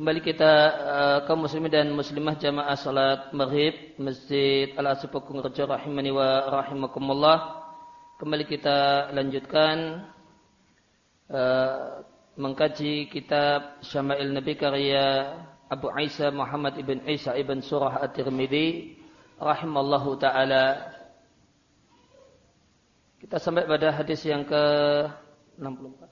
Kembali kita uh, kaum muslimin dan muslimah jamaah salat maghrib Masjid Al Asif Rejo rahimani wa rahimakumullah. Kembali kita lanjutkan uh, mengkaji kitab Syama'il Nabi karya Abu Isa Muhammad ibn Isa ibn Surah At-Tirmidzi rahimallahu taala. Kita sampai pada hadis yang ke 64.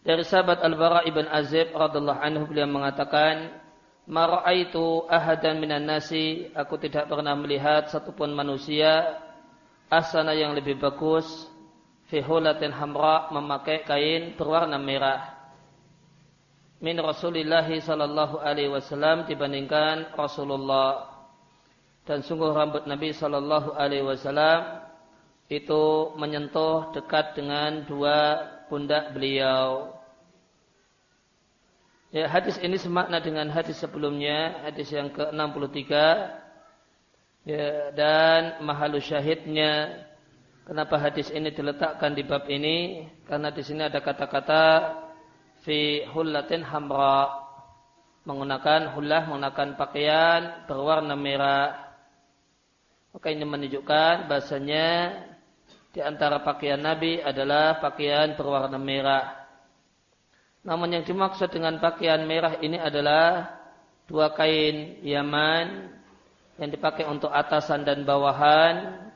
Dari sahabat Al-Bara ibn Azib radhiallahu anhu beliau mengatakan, "Mara'aitu ahadan minan nasi, aku tidak pernah melihat satupun manusia asana yang lebih bagus fi hulatin hamra memakai kain berwarna merah." Min Rasulillah sallallahu alaihi wasallam dibandingkan Rasulullah. Dan sungguh rambut Nabi sallallahu alaihi wasallam itu menyentuh dekat dengan dua pundak beliau. Ya, hadis ini semakna dengan hadis sebelumnya, hadis yang ke-63. Ya, dan mahalu syahidnya kenapa hadis ini diletakkan di bab ini? Karena di sini ada kata-kata fi hullatin hamra menggunakan hullah menggunakan pakaian berwarna merah. Maka ini menunjukkan bahasanya di antara pakaian Nabi adalah pakaian berwarna merah. Namun yang dimaksud dengan pakaian merah ini adalah dua kain Yaman yang dipakai untuk atasan dan bawahan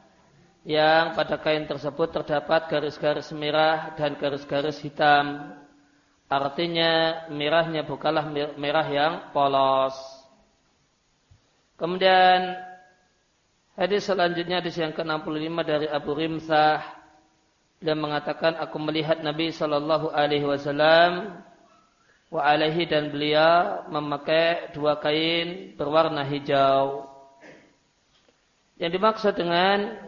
yang pada kain tersebut terdapat garis-garis merah dan garis-garis hitam. Artinya merahnya bukanlah merah yang polos. Kemudian Hadis selanjutnya hadis yang ke-65 dari Abu Rimsah dia mengatakan aku melihat Nabi sallallahu alaihi wasallam wa alaihi dan beliau memakai dua kain berwarna hijau. Yang dimaksud dengan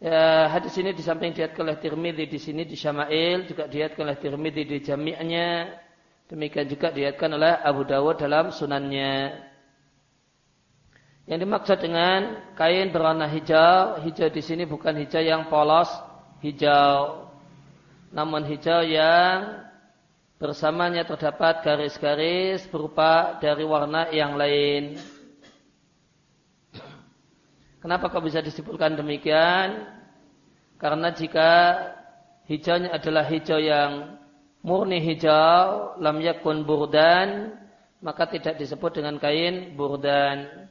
ya, hadis ini di samping diatkan oleh Tirmidzi di sini di Syama'il juga diatkan oleh Tirmidzi di jami'nya demikian juga diatkan oleh Abu Dawud dalam sunannya. Yang dimaksud dengan kain berwarna hijau, hijau di sini bukan hijau yang polos hijau, namun hijau yang bersamanya terdapat garis-garis berupa dari warna yang lain. Kenapa kok bisa disebutkan demikian? Karena jika hijaunya adalah hijau yang murni hijau, lam yakun burdan, maka tidak disebut dengan kain burdan.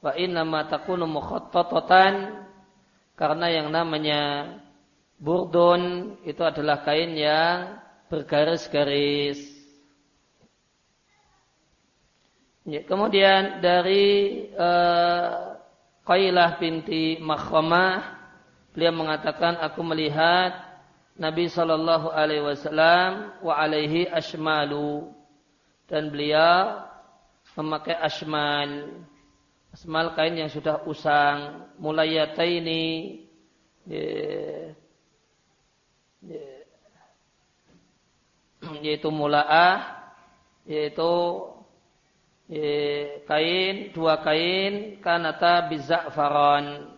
Wa inna ma takunu karena yang namanya burdun itu adalah kain yang bergaris-garis. Ya, kemudian dari uh, Qailah binti Makhramah beliau mengatakan aku melihat Nabi Shallallahu Alaihi Wasallam wa alaihi ashmalu dan beliau memakai ashman semal kain yang sudah usang mulayataini yaitu mulaah yaitu kain dua kain kanata bizakfaron.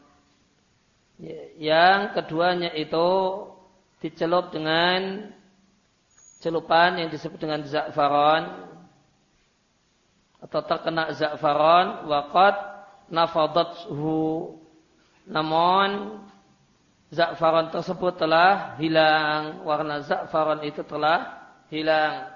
Yang keduanya itu dicelup dengan celupan yang disebut dengan zakfaron atau terkena za'faron waqad nafadathu. Namun za'faron tersebut telah hilang. Warna za'faron itu telah hilang.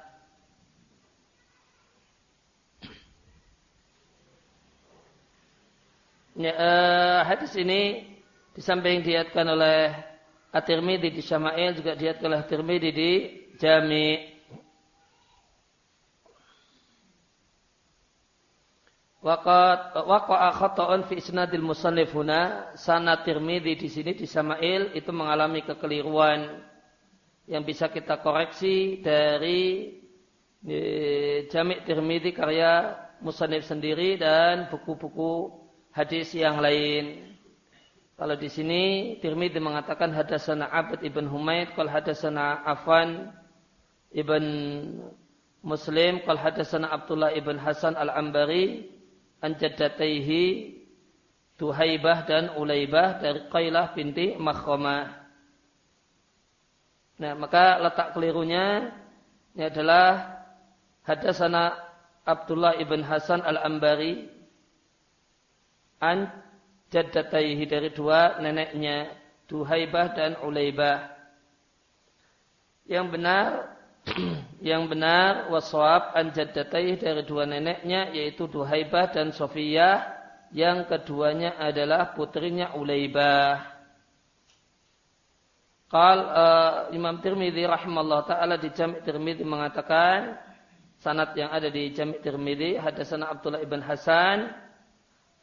Ya, uh, hadis ini di samping diatkan oleh At-Tirmidzi di Syama'il juga diatkan oleh At-Tirmidzi di Jami' Waqat waqa'a khata'un fi isnadil musannif huna sanad di sini di Samail itu mengalami kekeliruan yang bisa kita koreksi dari e, Jamik Tirmidzi karya Musanif sendiri dan buku-buku hadis yang lain. Kalau di sini Tirmidzi mengatakan hadasana Abd ibn Humaid, kal hadasana Afan ibn Muslim, kal hadasana Abdullah ibn Hasan al-Ambari, an jaddataihi Tuhaibah dan Ulaibah dari Qailah binti Makhramah. Nah, maka letak kelirunya ini adalah hadasana Abdullah ibn Hasan al-Ambari an jaddataihi dari dua neneknya Tuhaibah dan Ulaibah. Yang benar yang benar waswab an jaddataihi dari dua neneknya yaitu Duhaibah dan Sofiyah yang keduanya adalah putrinya Ulaibah. Qal uh, Imam Tirmidzi rahimallahu taala di Jami' Tirmidzi mengatakan sanad yang ada di Jami' Tirmidzi hadatsana Abdullah ibn Hasan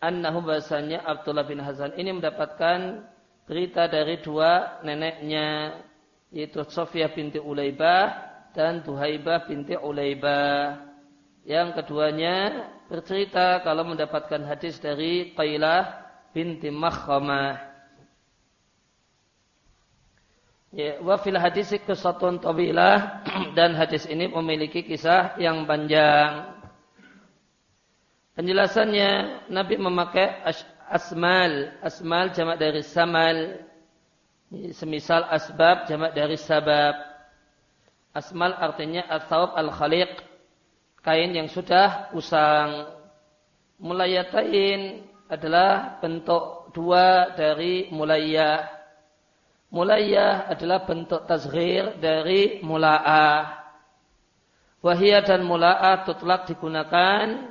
annahu bahasanya Abdullah bin Hasan ini mendapatkan berita dari dua neneknya yaitu Sofia binti Ulaibah dan Duhaibah binti Ulaibah. Yang keduanya bercerita kalau mendapatkan hadis dari Qailah binti Makhramah. Ya, wa fil hadis kisatun tawilah dan hadis ini memiliki kisah yang panjang. Penjelasannya Nabi memakai asmal, asmal jamak dari samal. Semisal asbab jamak dari sabab. Asmal artinya al-thawb al-khaliq, kain yang sudah usang. Mulayatain adalah bentuk dua dari mulayah. Mulayah adalah bentuk tazghir dari mula'ah. Wahiyah dan mula'ah tutlak digunakan,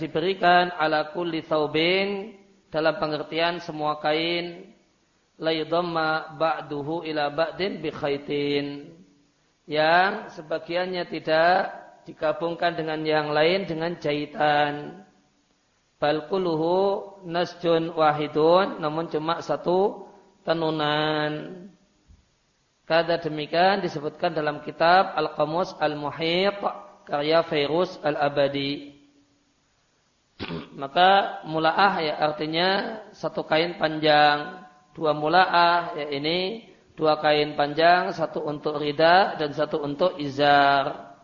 diberikan ala kulli thawbin dalam pengertian semua kain la ba'duhu ila ba'din bi khaitin yang sebagiannya tidak digabungkan dengan yang lain dengan jahitan. Balkuluhu nasjun wahidun namun cuma satu tenunan. Kada demikian disebutkan dalam kitab Al-Qamus Al-Muhit karya Fairuz Al-Abadi. Maka mula'ah ya artinya satu kain panjang. Dua mula'ah ya ini dua kain panjang, satu untuk rida dan satu untuk izar.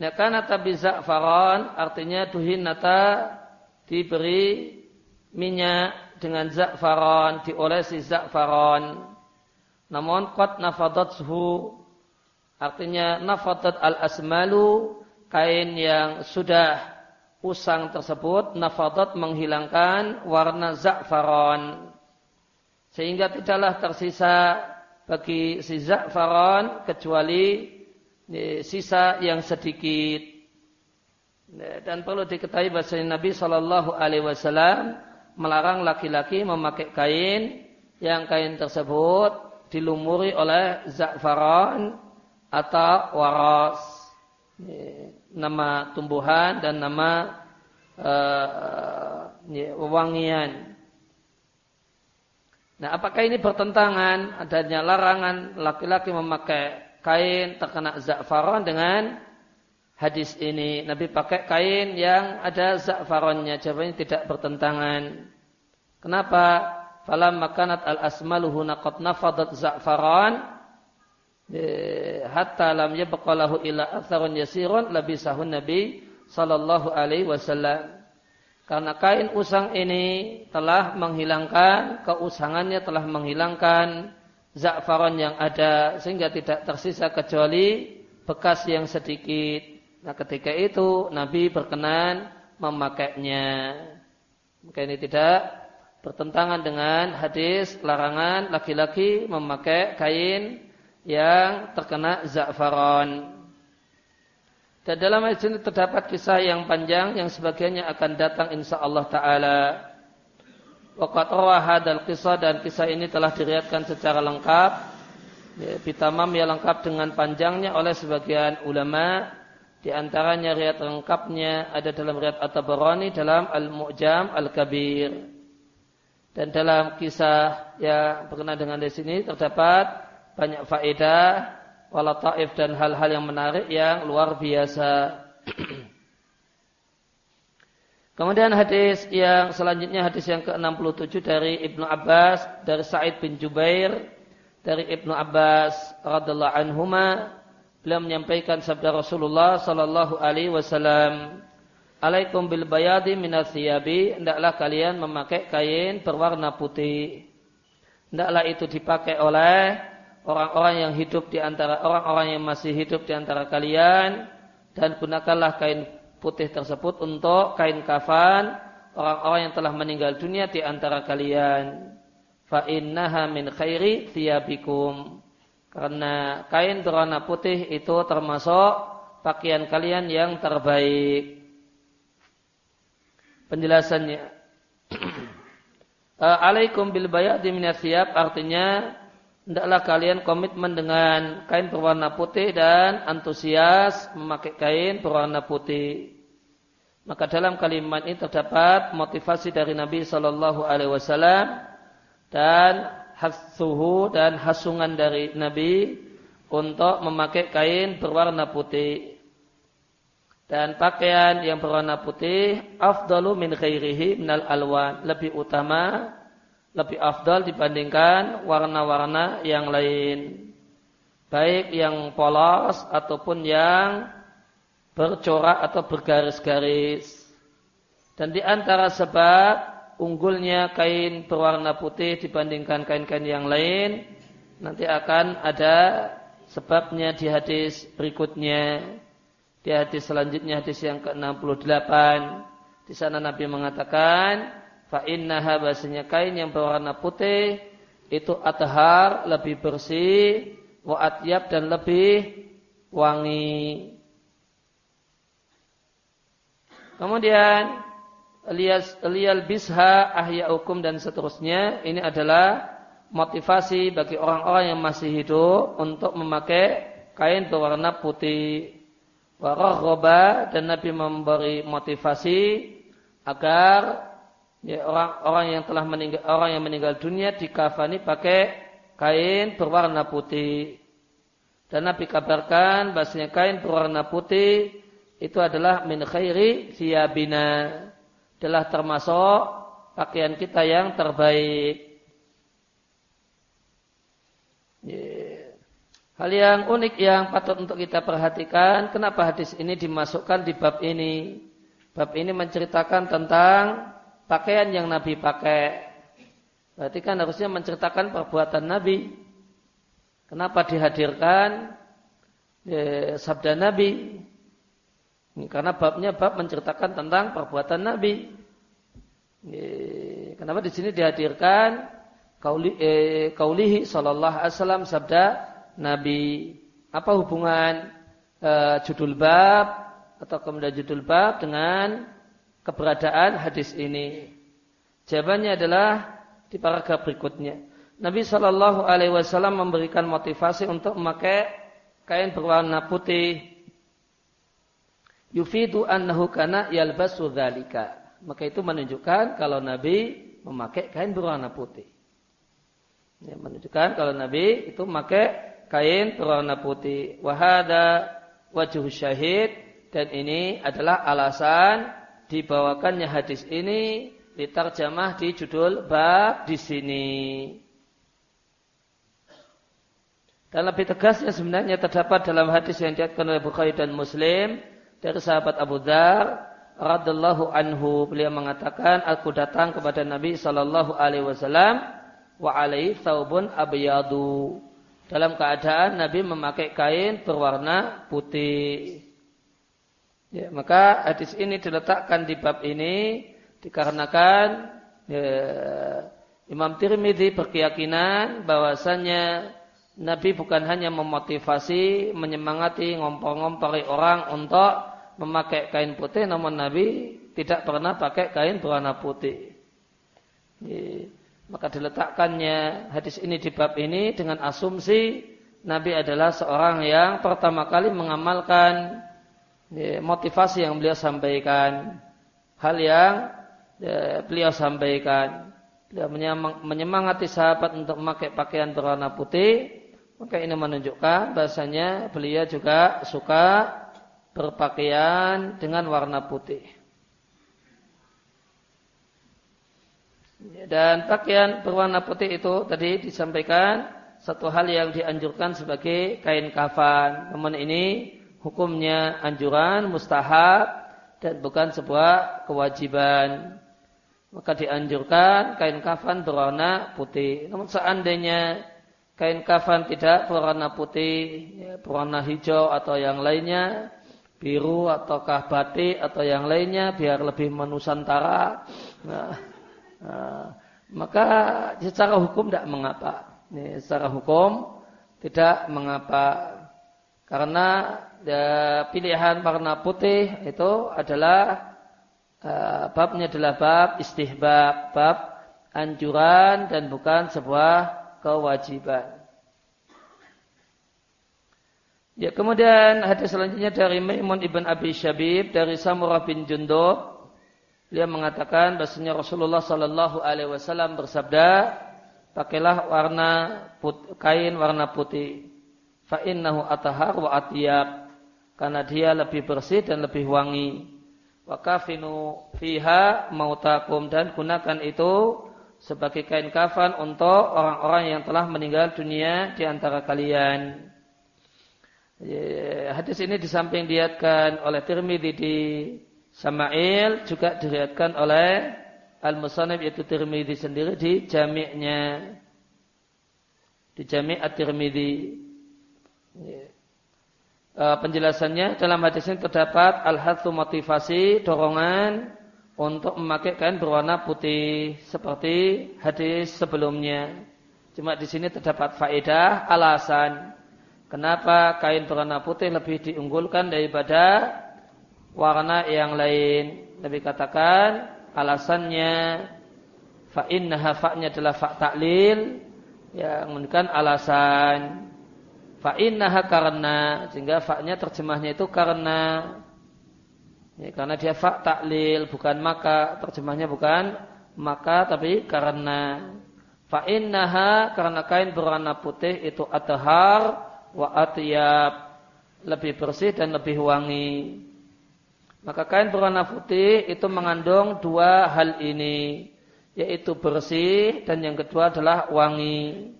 Karena tabi za'faron artinya nata diberi minyak dengan za'faron, diolesi za'faron. Namun qad nafadathu artinya nafadat al-asmalu kain yang sudah usang tersebut nafadat menghilangkan warna za'faron. Sehingga tidaklah tersisa bagi si za'faron kecuali sisa yang sedikit. Dan perlu diketahui bahasa Nabi Shallallahu Alaihi Wasallam melarang laki-laki memakai kain yang kain tersebut dilumuri oleh za'faran atau waras. Nama tumbuhan dan nama uh, wangian. Nah, apakah ini bertentangan adanya larangan laki-laki memakai kain terkena za'faron dengan hadis ini. Nabi pakai kain yang ada za'faronnya. Jawabannya tidak bertentangan. Kenapa? Falam makanat al-asmaluhu naqat nafadat za'faron hatta lam yabqalahu ila atharun yasirun labisahun Nabi sallallahu alaihi wasallam. Karena kain usang ini telah menghilangkan keusangannya telah menghilangkan za'faron yang ada sehingga tidak tersisa kecuali bekas yang sedikit. Nah ketika itu Nabi berkenan memakainya. Maka ini tidak bertentangan dengan hadis larangan laki-laki memakai kain yang terkena za'faron. Dan dalam hadis ini terdapat kisah yang panjang yang sebagiannya akan datang insya Allah Ta'ala. Waqat hadal kisah dan kisah ini telah diriatkan secara lengkap. Ya, bitamam ya lengkap dengan panjangnya oleh sebagian ulama. Di antaranya riat lengkapnya ada dalam riat At-Tabarani dalam Al-Mu'jam Al-Kabir. Dan dalam kisah yang berkenaan dengan di sini terdapat banyak faedah, wala taif dan hal-hal yang menarik yang luar biasa. Kemudian hadis yang selanjutnya hadis yang ke-67 dari Ibnu Abbas dari Sa'id bin Jubair dari Ibnu Abbas radhiallahu anhuma. Beliau menyampaikan sabda Rasulullah sallallahu alaihi wasallam Alaikum bil bayadi minat hendaklah kalian memakai kain berwarna putih. Hendaklah itu dipakai oleh orang-orang yang hidup di antara orang-orang yang masih hidup di antara kalian dan gunakanlah kain putih tersebut untuk kain kafan orang-orang yang telah meninggal dunia di antara kalian. Fa innaha min khairi thiyabikum. Karena kain berwarna putih itu termasuk pakaian kalian yang terbaik. Penjelasannya. Alaikum bil bayadi min artinya hendaklah kalian komitmen dengan kain berwarna putih dan antusias memakai kain berwarna putih. Maka dalam kalimat ini terdapat motivasi dari Nabi Shallallahu Alaihi Wasallam dan hasuhu dan hasungan dari Nabi untuk memakai kain berwarna putih. Dan pakaian yang berwarna putih afdalu min khairihi minal alwan lebih utama lebih afdal dibandingkan warna-warna yang lain. Baik yang polos ataupun yang bercorak atau bergaris-garis. Dan di antara sebab unggulnya kain berwarna putih dibandingkan kain-kain yang lain, nanti akan ada sebabnya di hadis berikutnya. Di hadis selanjutnya hadis yang ke-68 di sana Nabi mengatakan fa innaha bahasanya kain yang berwarna putih itu athar lebih bersih wa atyab dan lebih wangi. Kemudian liyal bisha ahya'ukum dan seterusnya ini adalah motivasi bagi orang-orang yang masih hidup untuk memakai kain berwarna putih. Warahroba dan Nabi memberi motivasi agar ya, orang orang yang telah meninggal orang yang meninggal dunia dikafani pakai kain berwarna putih. Dan Nabi kabarkan bahasanya kain berwarna putih itu adalah min khairi thiyabina. Adalah termasuk pakaian kita yang terbaik. Yeah. Hal yang unik yang patut untuk kita perhatikan, kenapa hadis ini dimasukkan di bab ini? Bab ini menceritakan tentang pakaian yang Nabi pakai. Berarti kan harusnya menceritakan perbuatan Nabi. Kenapa dihadirkan ya, sabda Nabi? Karena babnya bab menceritakan tentang perbuatan Nabi. Ya, kenapa di sini dihadirkan kauli, eh, kaulihi sallallahu alaihi wasallam sabda Nabi? Apa hubungan eh, judul bab atau kemudian judul bab dengan keberadaan hadis ini? Jawabannya adalah di paragraf berikutnya. Nabi Shallallahu Alaihi Wasallam memberikan motivasi untuk memakai kain berwarna putih. Yufidu annahu kana yalbasu dzalika. Maka itu menunjukkan kalau Nabi memakai kain berwarna putih. Ya, menunjukkan kalau Nabi itu memakai kain berwarna putih. Wahada wajah syahid dan ini adalah alasan dibawakannya hadis ini diterjemah di judul bab di sini. Dan lebih tegasnya sebenarnya terdapat dalam hadis yang diatkan oleh Bukhari dan Muslim dari sahabat Abu Dar radhiallahu anhu beliau mengatakan aku datang kepada Nabi sallallahu alaihi wasallam wa alaihi thawbun abyadu dalam keadaan Nabi memakai kain berwarna putih. Ya, maka hadis ini diletakkan di bab ini dikarenakan ya, Imam Tirmidzi berkeyakinan bahwasanya Nabi bukan hanya memotivasi, menyemangati, ngompor-ngompori orang untuk memakai kain putih, namun Nabi tidak pernah pakai kain berwarna putih. Ya, maka diletakkannya hadis ini di bab ini dengan asumsi Nabi adalah seorang yang pertama kali mengamalkan Ya, motivasi yang beliau sampaikan, hal yang ya, beliau sampaikan, beliau menyemangati sahabat untuk memakai pakaian berwarna putih, Maka ini menunjukkan bahasanya beliau juga suka berpakaian dengan warna putih. Dan pakaian berwarna putih itu tadi disampaikan satu hal yang dianjurkan sebagai kain kafan. Namun ini hukumnya anjuran, mustahab, dan bukan sebuah kewajiban. Maka dianjurkan kain kafan berwarna putih. Namun seandainya kain kafan tidak berwarna putih, ya, berwarna hijau atau yang lainnya, biru ataukah batik atau yang lainnya biar lebih menusantara. Nah, nah, maka secara hukum tidak mengapa. Ini secara hukum tidak mengapa karena ya, pilihan warna putih itu adalah uh, babnya adalah bab istihbab, bab anjuran dan bukan sebuah kewajiban. Ya, kemudian hadis selanjutnya dari Maimun ibn Abi Syabib dari Samurah bin Jundub. Dia mengatakan bahasanya Rasulullah Sallallahu Alaihi Wasallam bersabda, pakailah warna put, kain warna putih. Fa innahu atahar wa atiyab. Karena dia lebih bersih dan lebih wangi. Wa kafinu fiha mautakum dan gunakan itu sebagai kain kafan untuk orang-orang yang telah meninggal dunia di antara kalian. Hadis ini di samping diatkan oleh Tirmidzi di Sama'il juga diriatkan oleh Al-Musanib yaitu Tirmidzi sendiri di jami'nya. Di jami' At-Tirmidzi. Penjelasannya dalam hadis ini terdapat al-hathu motivasi dorongan untuk memakai kain berwarna putih seperti hadis sebelumnya. Cuma di sini terdapat faedah alasan kenapa kain berwarna putih lebih diunggulkan daripada warna yang lain. Nabi katakan alasannya fa fa'nya adalah fa' ta'lil yang menunjukkan alasan fa innaha karena sehingga fa'nya terjemahnya itu karena Ya, karena dia fa taklil bukan maka terjemahnya bukan maka tapi karena fa innaha karena kain berwarna putih itu athar wa atyab lebih bersih dan lebih wangi. Maka kain berwarna putih itu mengandung dua hal ini yaitu bersih dan yang kedua adalah wangi.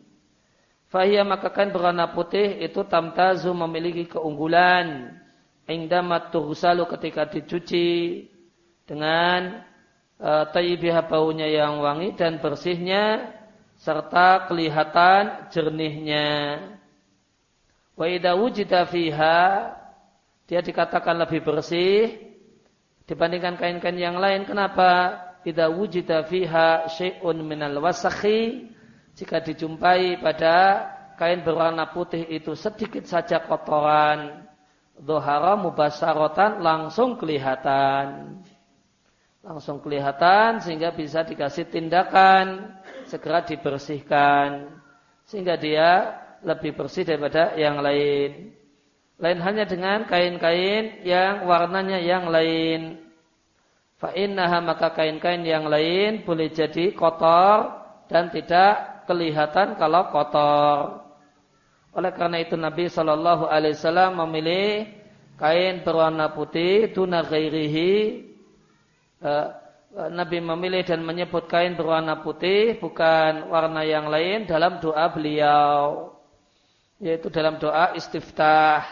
Fahiyah maka kain berwarna putih itu tamtazu memiliki keunggulan indama tughsalu ketika dicuci dengan uh, baunya yang wangi dan bersihnya serta kelihatan jernihnya. Wa idza wujida fiha dia dikatakan lebih bersih dibandingkan kain-kain yang lain. Kenapa? Idza wujida fiha syai'un minal wasakhi jika dijumpai pada kain berwarna putih itu sedikit saja kotoran Dohara mubasarotan langsung kelihatan. Langsung kelihatan sehingga bisa dikasih tindakan segera dibersihkan. Sehingga dia lebih bersih daripada yang lain. Lain hanya dengan kain-kain yang warnanya yang lain. Fa'innaha maka kain-kain yang lain boleh jadi kotor dan tidak kelihatan kalau kotor. Oleh karena itu Nabi Shallallahu Alaihi Wasallam memilih kain berwarna putih tuna ghairihi. Eh, Nabi memilih dan menyebut kain berwarna putih bukan warna yang lain dalam doa beliau yaitu dalam doa istiftah.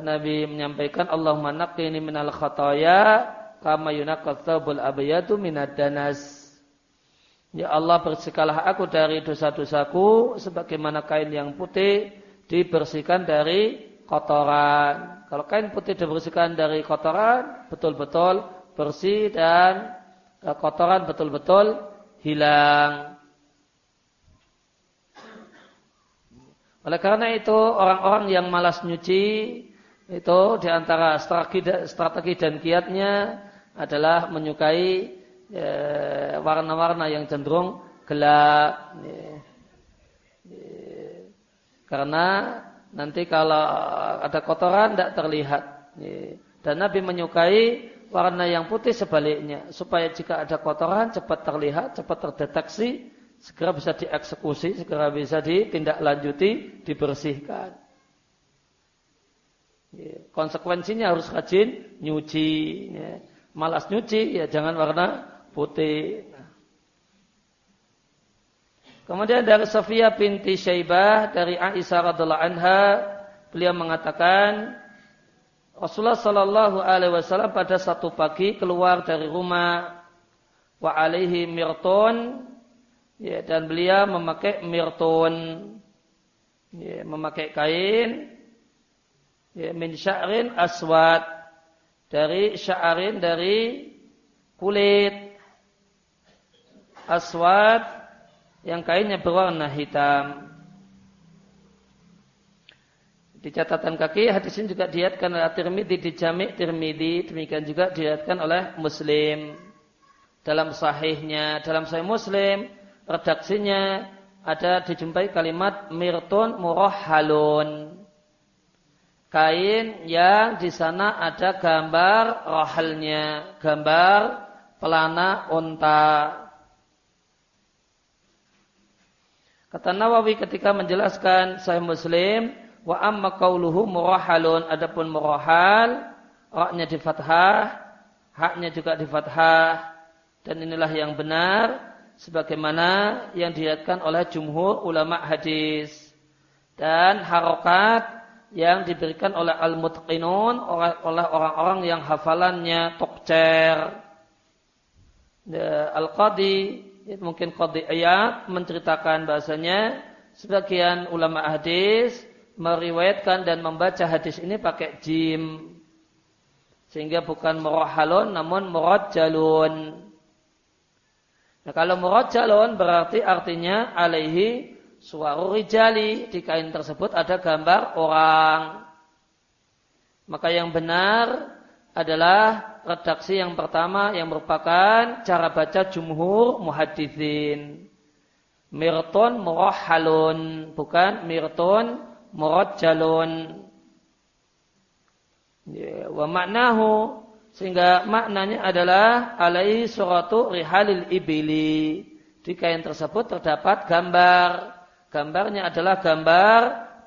Nabi menyampaikan Allahumma naqqini minal khataya kama yunaqqat thawbul abyadu minad danas. Ya Allah bersihkanlah aku dari dosa-dosaku sebagaimana kain yang putih dibersihkan dari kotoran. Kalau kain putih dibersihkan dari kotoran, betul-betul bersih dan eh, kotoran betul-betul hilang. Oleh karena itu orang-orang yang malas nyuci itu di antara strategi dan kiatnya adalah menyukai warna-warna yang cenderung gelap. Karena nanti kalau ada kotoran tidak terlihat. Dan Nabi menyukai warna yang putih sebaliknya. Supaya jika ada kotoran cepat terlihat, cepat terdeteksi. segera bisa dieksekusi, segera bisa ditindaklanjuti, dibersihkan. Ya, konsekuensinya harus rajin nyuci. Ya. Malas nyuci, ya jangan warna putih. Kemudian dari Sofia binti Syaibah dari Aisyah radhiallahu anha, beliau mengatakan Rasulullah Shallallahu Alaihi Wasallam pada satu pagi keluar dari rumah wa alaihi mirton ya, dan beliau memakai mirton ya, memakai kain ya, min sya'rin aswad dari sya'rin dari kulit aswad yang kainnya berwarna hitam. Di catatan kaki hadis ini juga diatkan oleh Tirmidzi di Jami' Tirmidzi demikian juga diatkan oleh Muslim dalam sahihnya dalam sahih Muslim redaksinya ada dijumpai kalimat mirtun murahhalun kain yang di sana ada gambar rohalnya, gambar pelana unta. Kata Nawawi ketika menjelaskan Sahih Muslim, wa amma qauluhu murahalun, adapun murahal, roknya di fathah, haknya juga di fathah, dan inilah yang benar, sebagaimana yang dilihatkan oleh jumhur ulama hadis. Dan harokat yang diberikan oleh al-mutqinun oleh orang-orang yang hafalannya tokcer. Al-Qadi mungkin Qadi ayat menceritakan bahasanya sebagian ulama hadis meriwayatkan dan membaca hadis ini pakai jim sehingga bukan murahalun namun murajjalun. Nah, kalau murajjalun berarti artinya alaihi suwaru rijali di kain tersebut ada gambar orang. Maka yang benar adalah redaksi yang pertama yang merupakan cara baca jumhur muhadithin. Mirton murahhalun, bukan mirton murajjalun. Ya, wa maknahu sehingga maknanya adalah alaihi suratu rihalil ibili. Di kain tersebut terdapat gambar Gambarnya adalah gambar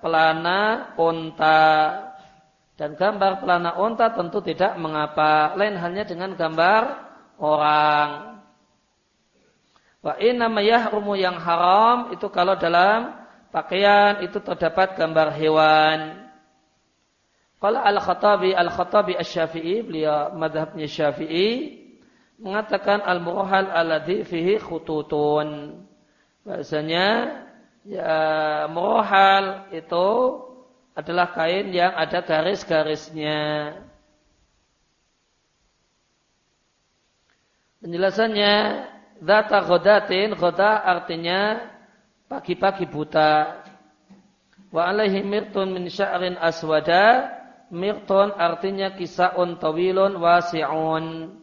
pelana unta. Dan gambar pelana unta tentu tidak mengapa. Lain halnya dengan gambar orang. Wa inna yahrumu yang haram itu kalau dalam pakaian itu terdapat gambar hewan. Kalau Al-Khattabi Al-Khattabi Asy-Syafi'i beliau madhabnya Syafi'i mengatakan al-murhal alladhi fihi khututun. Bahasanya ya mohal itu adalah kain yang ada garis-garisnya. Penjelasannya data godatin, goda artinya pagi-pagi buta. Wa alaihi mirtun min sya'rin aswada, mirtun artinya kisaun tawilun wasi'un.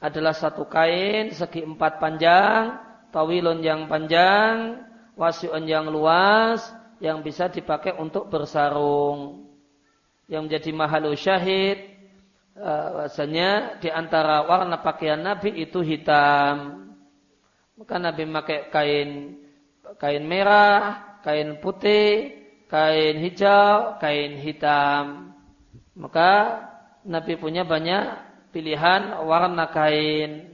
Adalah satu kain segi empat panjang, tawilun yang panjang, wasiun yang luas yang bisa dipakai untuk bersarung. Yang menjadi mahalu syahid bahasanya di antara warna pakaian Nabi itu hitam. Maka Nabi memakai kain kain merah, kain putih, kain hijau, kain hitam. Maka Nabi punya banyak pilihan warna kain.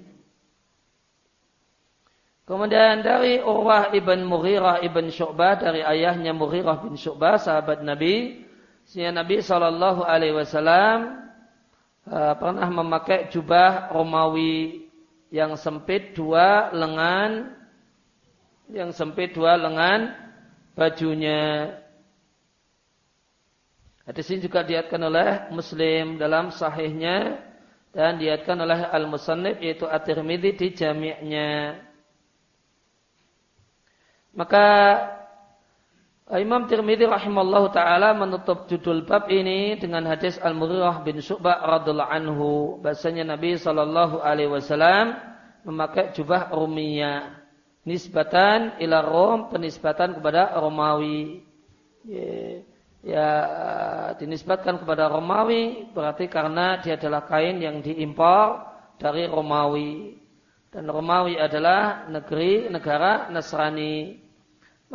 Kemudian dari Urwah ibn Mughirah ibn Syu'bah dari ayahnya Mughirah bin Syu'bah sahabat Nabi, sehingga Nabi Shallallahu Alaihi Wasallam uh, pernah memakai jubah Romawi yang sempit dua lengan, yang sempit dua lengan bajunya. Hadis ini juga diatkan oleh Muslim dalam sahihnya dan diatkan oleh Al-Musannif yaitu At-Tirmidzi di jami'nya. Maka eh, Imam Tirmidzi rahimallahu taala menutup judul bab ini dengan hadis Al-Mughirah bin Syu'bah radhiallahu anhu. Bahasanya Nabi sallallahu alaihi wasallam memakai jubah Rumiyah nisbatan ila Rom penisbatan kepada Romawi. Ya, ya dinisbatkan kepada Romawi berarti karena dia adalah kain yang diimpor dari Romawi. Dan Romawi adalah negeri negara Nasrani.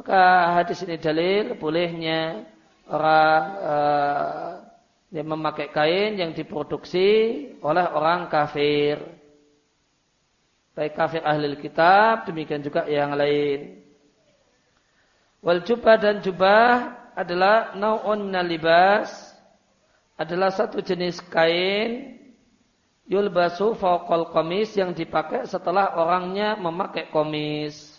Maka hadis ini dalil bolehnya orang uh, yang memakai kain yang diproduksi oleh orang kafir. Baik kafir ahli kitab, demikian juga yang lain. Wal jubah dan jubah adalah nau'un minal libas, adalah satu jenis kain yulbasu fauqal komis yang dipakai setelah orangnya memakai komis.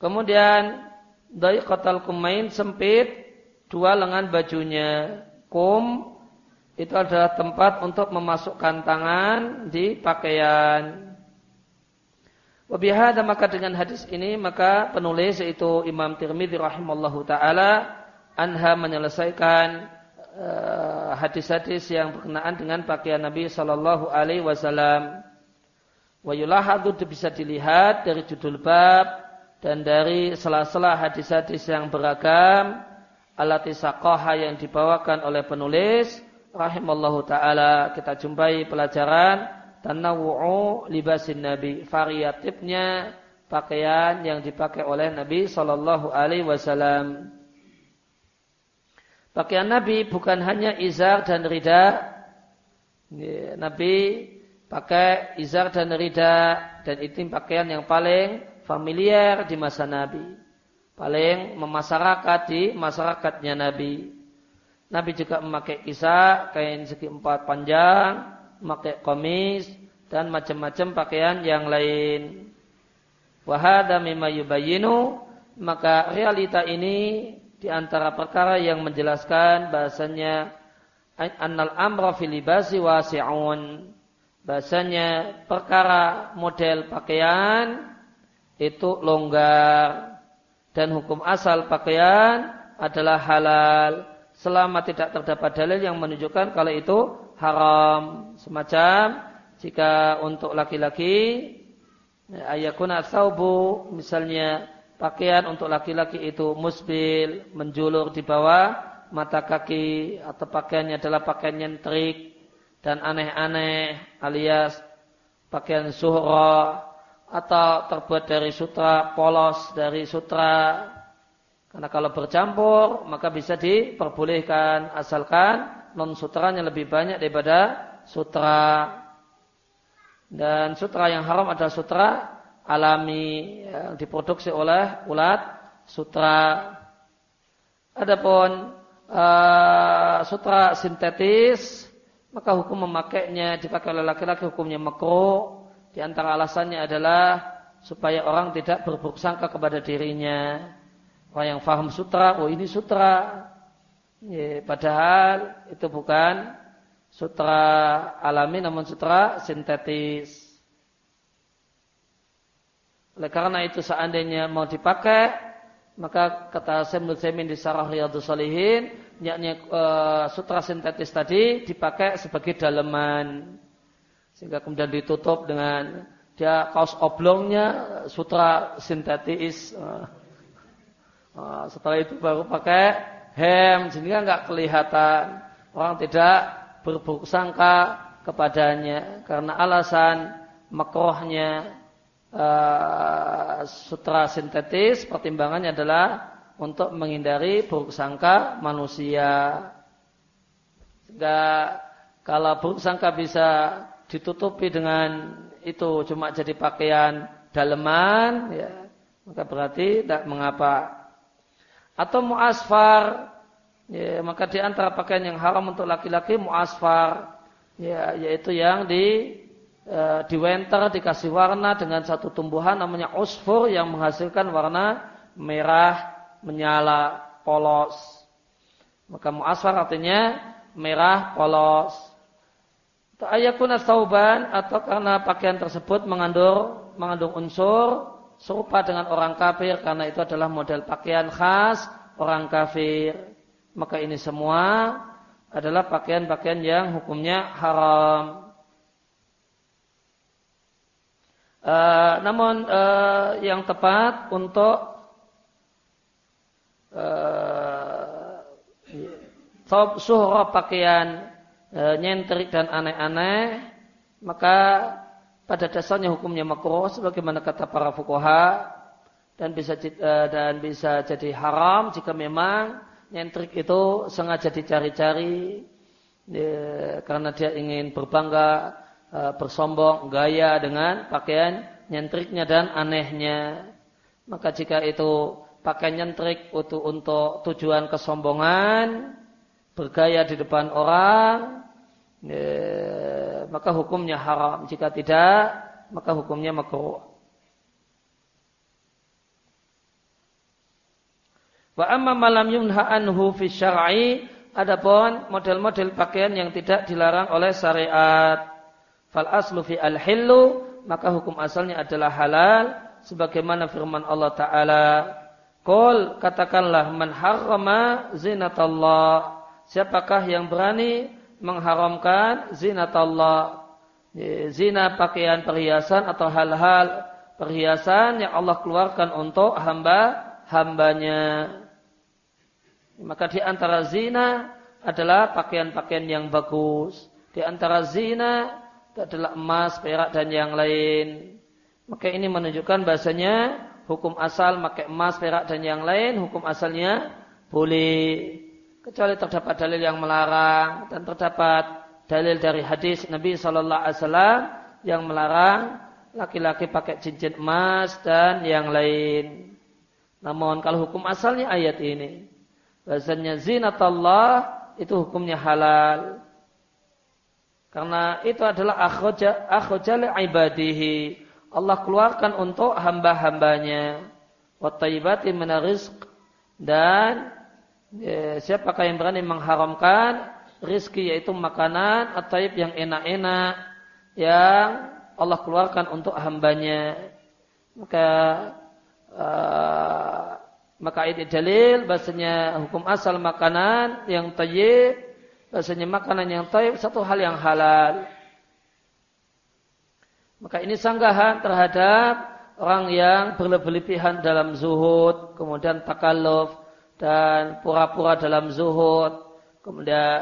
Kemudian dari kotal kumain sempit dua lengan bajunya. Kum itu adalah tempat untuk memasukkan tangan di pakaian. Wabihada maka dengan hadis ini maka penulis yaitu Imam Tirmidzi rahimallahu taala anha menyelesaikan uh, hadis-hadis yang berkenaan dengan pakaian Nabi Shallallahu Alaihi Wasallam. Wayulahadu bisa dilihat dari judul bab dan dari sela-sela hadis-hadis yang beragam alati saqaha yang dibawakan oleh penulis rahimallahu taala kita jumpai pelajaran tanawu'u libasin nabi variatifnya pakaian yang dipakai oleh Nabi sallallahu alaihi wasallam. Pakaian Nabi bukan hanya izar dan rida. Nabi pakai izar dan rida dan itu pakaian yang paling familiar di masa Nabi paling memasyarakat di masyarakatnya Nabi. Nabi juga memakai kisah, kain segi empat panjang, memakai komis, dan macam-macam pakaian yang lain. Wahada mimma yubayinu, maka realita ini di antara perkara yang menjelaskan bahasanya annal amra fil libasi wasi'un. Bahasanya perkara model pakaian itu longgar. Dan hukum asal pakaian adalah halal. Selama tidak terdapat dalil yang menunjukkan kalau itu haram. Semacam jika untuk laki-laki ayakuna saubu misalnya pakaian untuk laki-laki itu musbil menjulur di bawah mata kaki atau pakaiannya adalah pakaian yang trik dan aneh-aneh alias pakaian suhra atau terbuat dari sutra polos dari sutra karena kalau bercampur maka bisa diperbolehkan. Asalkan non sutranya lebih banyak daripada sutra. Dan sutra yang haram adalah sutra alami yang diproduksi oleh ulat sutra. Adapun uh, sutra sintetis maka hukum memakainya dipakai oleh laki-laki hukumnya makruh di antara alasannya adalah supaya orang tidak berburuk sangka kepada dirinya. Orang yang faham sutra, oh ini sutra. Ya, padahal itu bukan sutra alami namun sutra sintetis. Oleh karena itu seandainya mau dipakai, maka kata Sayyid Zaimin di Sarah Riyadus Salihin, yakni uh, sutra sintetis tadi dipakai sebagai daleman. Sehingga kemudian ditutup dengan dia kaos oblongnya sutra sintetis. Ah, setelah itu baru pakai hem sehingga nggak kelihatan orang tidak berburuk sangka kepadanya karena alasan makrohnya uh, sutra sintetis pertimbangannya adalah untuk menghindari buruk sangka manusia. Sehingga kalau buruk sangka bisa ditutupi dengan itu cuma jadi pakaian daleman, ya, maka berarti tidak mengapa. Atau muasfar, ya, maka di antara pakaian yang haram untuk laki-laki muasfar, ya, yaitu yang di e, di winter dikasih warna dengan satu tumbuhan namanya usfur yang menghasilkan warna merah menyala polos. Maka muasfar artinya merah polos. Ayakuna sauban atau karena pakaian tersebut mengandung mengandung unsur serupa dengan orang kafir karena itu adalah model pakaian khas orang kafir. Maka ini semua adalah pakaian-pakaian yang hukumnya haram. Uh, namun uh, yang tepat untuk uh, suhra pakaian e, nyentrik dan aneh-aneh maka pada dasarnya hukumnya makruh sebagaimana kata para fuqaha dan bisa eh, dan bisa jadi haram jika memang nyentrik itu sengaja dicari-cari ya, karena dia ingin berbangga eh, bersombong gaya dengan pakaian nyentriknya dan anehnya. Maka jika itu pakai nyentrik untuk, untuk tujuan kesombongan bergaya di depan orang ya, maka hukumnya haram. Jika tidak, maka hukumnya makruh. Wa amma malam yunha anhu fi syar'i adapun model-model pakaian yang tidak dilarang oleh syariat. Fal aslu fi al-hillu maka hukum asalnya adalah halal sebagaimana firman Allah taala Qul katakanlah man harrama zinatallah siapakah yang berani mengharamkan zinat Allah. Zina pakaian perhiasan atau hal-hal perhiasan yang Allah keluarkan untuk hamba-hambanya. Maka di antara zina adalah pakaian-pakaian yang bagus. Di antara zina adalah emas, perak dan yang lain. Maka ini menunjukkan bahasanya hukum asal pakai emas, perak dan yang lain, hukum asalnya boleh kecuali terdapat dalil yang melarang dan terdapat dalil dari hadis Nabi Shallallahu Alaihi Wasallam yang melarang laki-laki pakai cincin emas dan yang lain. Namun kalau hukum asalnya ayat ini, bahasanya Allah itu hukumnya halal. Karena itu adalah akhojal ibadihi. Allah keluarkan untuk hamba-hambanya. Wattaibati minarizq. Dan ya, siapakah yang berani mengharamkan rizki yaitu makanan atau yang enak-enak yang Allah keluarkan untuk hambanya? Maka uh, maka ini dalil bahasanya hukum asal makanan yang tayyib bahasanya makanan yang tayyib satu hal yang halal. Maka ini sanggahan terhadap orang yang berlebihan dalam zuhud kemudian takalluf dan pura-pura dalam zuhud, kemudian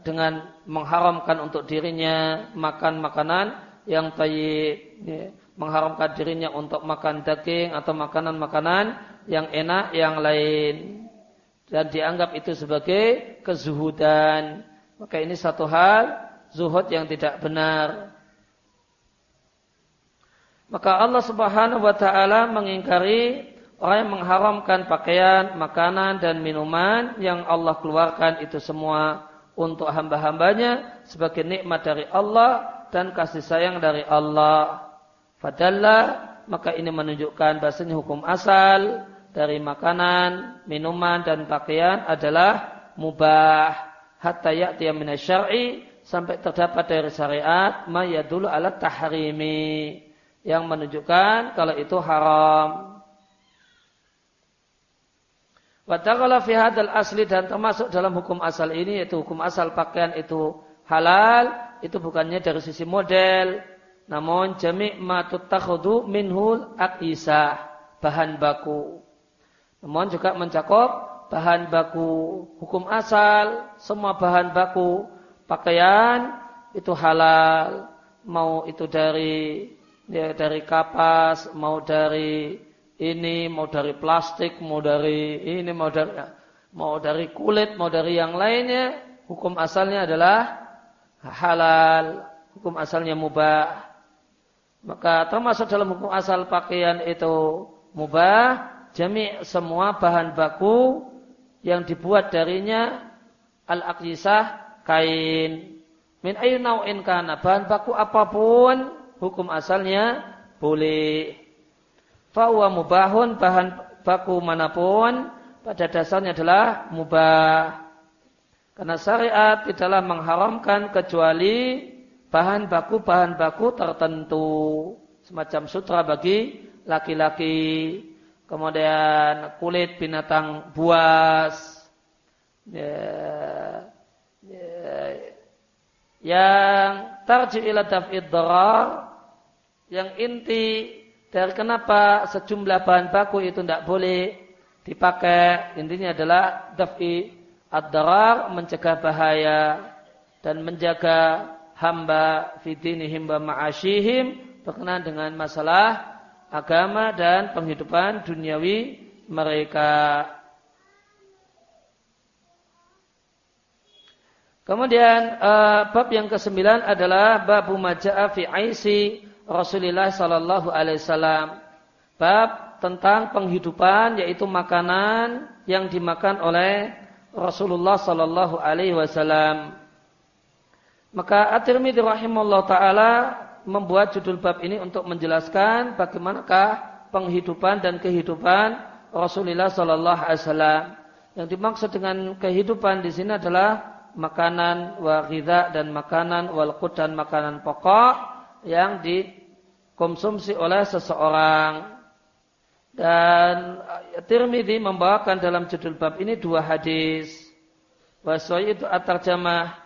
dengan mengharamkan untuk dirinya makan makanan yang tayyib, ya, mengharamkan dirinya untuk makan daging atau makanan-makanan yang enak yang lain dan dianggap itu sebagai kezuhudan. Maka ini satu hal zuhud yang tidak benar. Maka Allah Subhanahu wa taala mengingkari orang yang mengharamkan pakaian, makanan dan minuman yang Allah keluarkan itu semua untuk hamba-hambanya sebagai nikmat dari Allah dan kasih sayang dari Allah. Fadalla maka ini menunjukkan bahasanya hukum asal dari makanan, minuman dan pakaian adalah mubah hatta ya'tiya minasyar'i sampai terdapat dari syariat ma yadulu ala tahrimi yang menunjukkan kalau itu haram. Wadakala fi hadal asli dan termasuk dalam hukum asal ini yaitu hukum asal pakaian itu halal itu bukannya dari sisi model namun jami' ma tutakhudu minhul akisah bahan baku. Namun juga mencakup bahan baku hukum asal semua bahan baku pakaian itu halal mau itu dari ya, dari kapas mau dari ini mau dari plastik, mau dari ini, mau dari mau dari kulit, mau dari yang lainnya, hukum asalnya adalah halal, hukum asalnya mubah. Maka termasuk dalam hukum asal pakaian itu mubah, jami semua bahan baku yang dibuat darinya al-aqisah kain. Min ayu nau'in kana bahan baku apa pun hukum asalnya boleh. Fahuwa mubahun bahan baku mana pun pada dasarnya adalah mubah. Karena syariat tidaklah mengharamkan kecuali bahan baku-bahan baku tertentu. Semacam sutra bagi laki-laki. Kemudian kulit binatang buas. Ya, ya, yang tarji ila daf'id yang inti dari kenapa sejumlah bahan baku itu tidak boleh dipakai. Intinya adalah daf'i ad-darar, mencegah bahaya dan menjaga hamba fidinihim wa ma'ashihim berkenaan dengan masalah agama dan penghidupan duniawi mereka. Kemudian uh, bab yang kesembilan adalah bab maja'a fi aisi Rasulullah sallallahu alaihi wasallam. Bab tentang penghidupan yaitu makanan yang dimakan oleh Rasulullah sallallahu alaihi wasallam. Maka At-Tirmidzi rahimahullah taala membuat judul bab ini untuk menjelaskan bagaimanakah penghidupan dan kehidupan Rasulullah Sallallahu Alaihi Wasallam. Yang dimaksud dengan kehidupan di sini adalah makanan waghidha dan makanan wal dan makanan pokok yang dikonsumsi oleh seseorang. Dan Tirmidzi membawakan dalam judul bab ini dua hadis. Wasoi itu at-tarjamah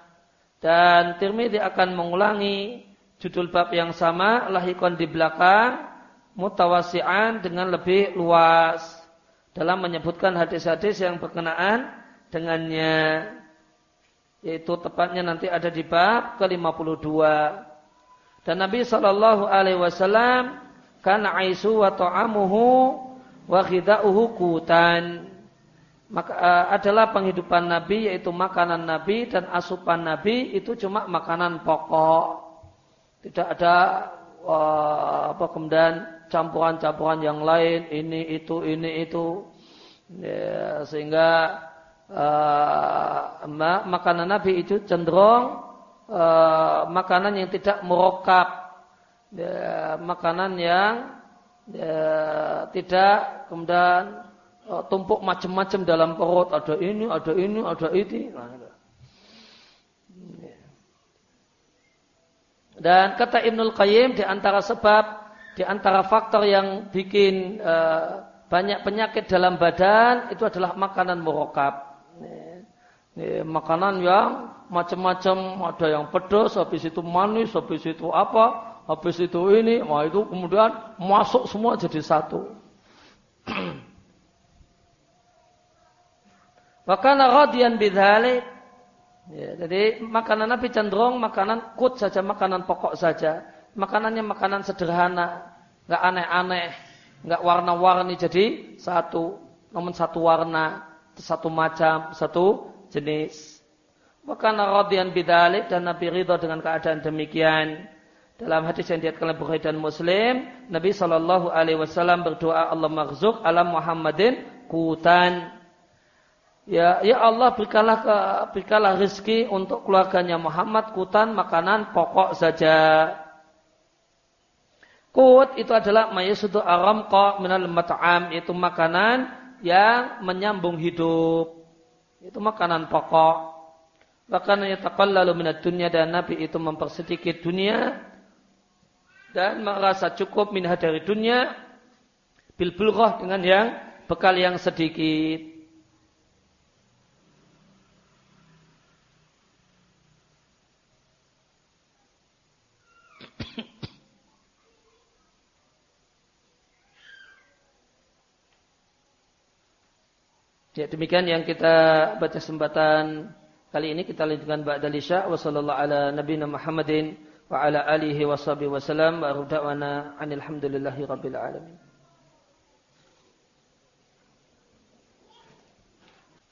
dan Tirmidzi akan mengulangi judul bab yang sama lahikon di belakang mutawasian dengan lebih luas dalam menyebutkan hadis-hadis yang berkenaan dengannya yaitu tepatnya nanti ada di bab ke-52 dan Nabi Shallallahu alaihi wasallam kana aisu wa ta'amuhu wa khida'uhu kutan maka uh, adalah penghidupan Nabi yaitu makanan Nabi dan asupan Nabi itu cuma makanan pokok tidak ada uh, apa kemudian campuran-campuran yang lain, ini itu ini itu. Ya, sehingga uh, makanan Nabi itu cenderung uh, makanan yang tidak merokap, ya, makanan yang ya, tidak kemudian uh, tumpuk macam-macam dalam perut. Ada ini, ada ini, ada itu. Nah, Dan kata Ibnul Qayyim di antara sebab, di antara faktor yang bikin uh, banyak penyakit dalam badan itu adalah makanan murokap. makanan yang macam-macam, ada yang pedas, habis itu manis, habis itu apa, habis itu ini, wah itu kemudian masuk semua jadi satu. Wakana radian bidhalik Ya, jadi makanan Nabi cenderung makanan kut saja, makanan pokok saja. Makanannya makanan sederhana, nggak aneh-aneh, nggak warna-warni jadi satu, namun satu warna, satu macam, satu jenis. Makana radian bidalik dan Nabi ridho dengan keadaan demikian. Dalam hadis yang diatkan oleh Bukhari dan Muslim, Nabi Shallallahu Alaihi Wasallam berdoa Allah maghzuk alam Muhammadin kutan Ya, ya Allah berikanlah ke, berikanlah rezeki untuk keluarganya Muhammad kutan makanan pokok saja. Kut itu adalah mayasudu aramqa minal mat'am itu makanan yang menyambung hidup. Itu makanan pokok. Bahkan yataqallalu minat dunia dan Nabi itu mempersedikit dunia dan merasa cukup minha dari dunia bil dengan yang bekal yang sedikit. Ya, demikian yang kita baca sembatan kali ini. Kita lanjutkan ba'da lisya. Wa sallallahu ala nabiyina Muhammadin wa ala alihi wa sahbihi wasallam wa da'wana alhamdulillahi rabbil alamin.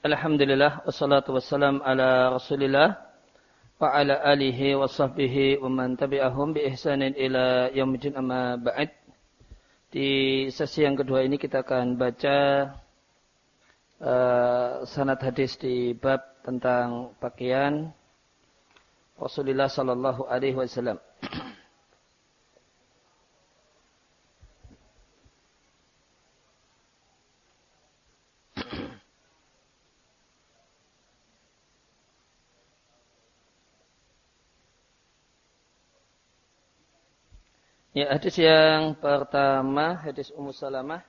Alhamdulillah. Wassalatu wassalam ala Rasulillah wa ala alihi wa sahbihi wa man tabi'ahum bi ihsanin ila yaumil amma ba'd. Di sesi yang kedua ini kita akan baca uh, sanad hadis di bab tentang pakaian Rasulullah sallallahu alaihi wasallam. Ya, hadis yang pertama, hadis Ummu Salamah.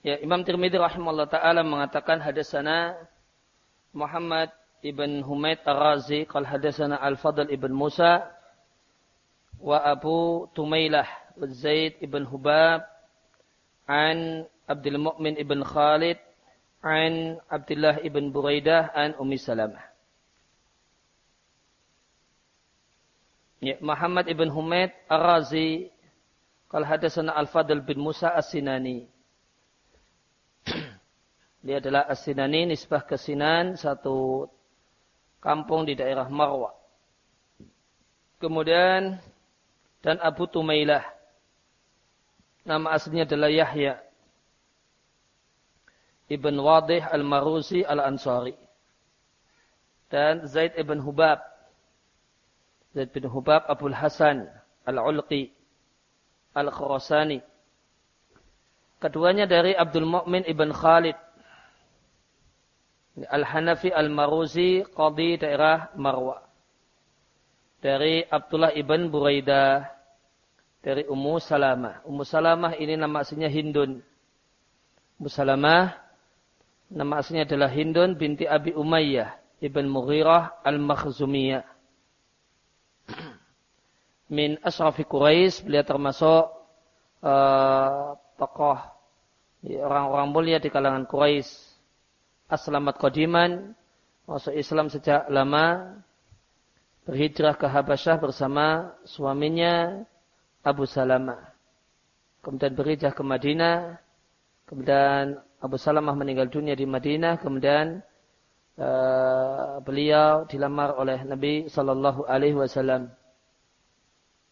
Ya, Imam Tirmidzi rahimahullah taala mengatakan hadasana Muhammad ibn Humaid Ar-Razi qal hadasana Al-Fadl ibn Musa wa Abu Tumailah wa Zaid ibn Hubab an Abdul Mu'min ibn Khalid an Abdullah ibn Buraidah an Ummi Salamah. Ya, Muhammad ibn Humaid Ar-Razi Qal hadasana Al-Fadl bin Musa As-Sinani. Dia adalah As-Sinani nisbah ke Sinan, satu kampung di daerah Marwa. Kemudian dan Abu Tumailah. Nama aslinya adalah Yahya. Ibn Wadih Al-Maruzi Al-Ansari. Dan Zaid ibn Hubab. Zaid bin Hubab Abul Hasan Al-Ulqi Al-Khurasani. Keduanya dari Abdul Mu'min ibn Khalid. Al-Hanafi Al-Maruzi, Qadi daerah Marwa. Dari Abdullah ibn Buraidah. Dari Ummu Salamah. Ummu Salamah ini nama aslinya Hindun. Ummu Salamah, nama aslinya adalah Hindun binti Abi Umayyah ibn Mughirah Al-Makhzumiyah min asrafi Quraisy, beliau termasuk uh, tokoh ya, orang-orang mulia di kalangan Quraisy. Aslamat Qadiman, masuk Islam sejak lama, berhijrah ke Habasyah bersama suaminya Abu Salamah. Kemudian berhijrah ke Madinah, kemudian Abu Salamah meninggal dunia di Madinah, kemudian uh, beliau dilamar oleh Nabi Sallallahu Alaihi Wasallam.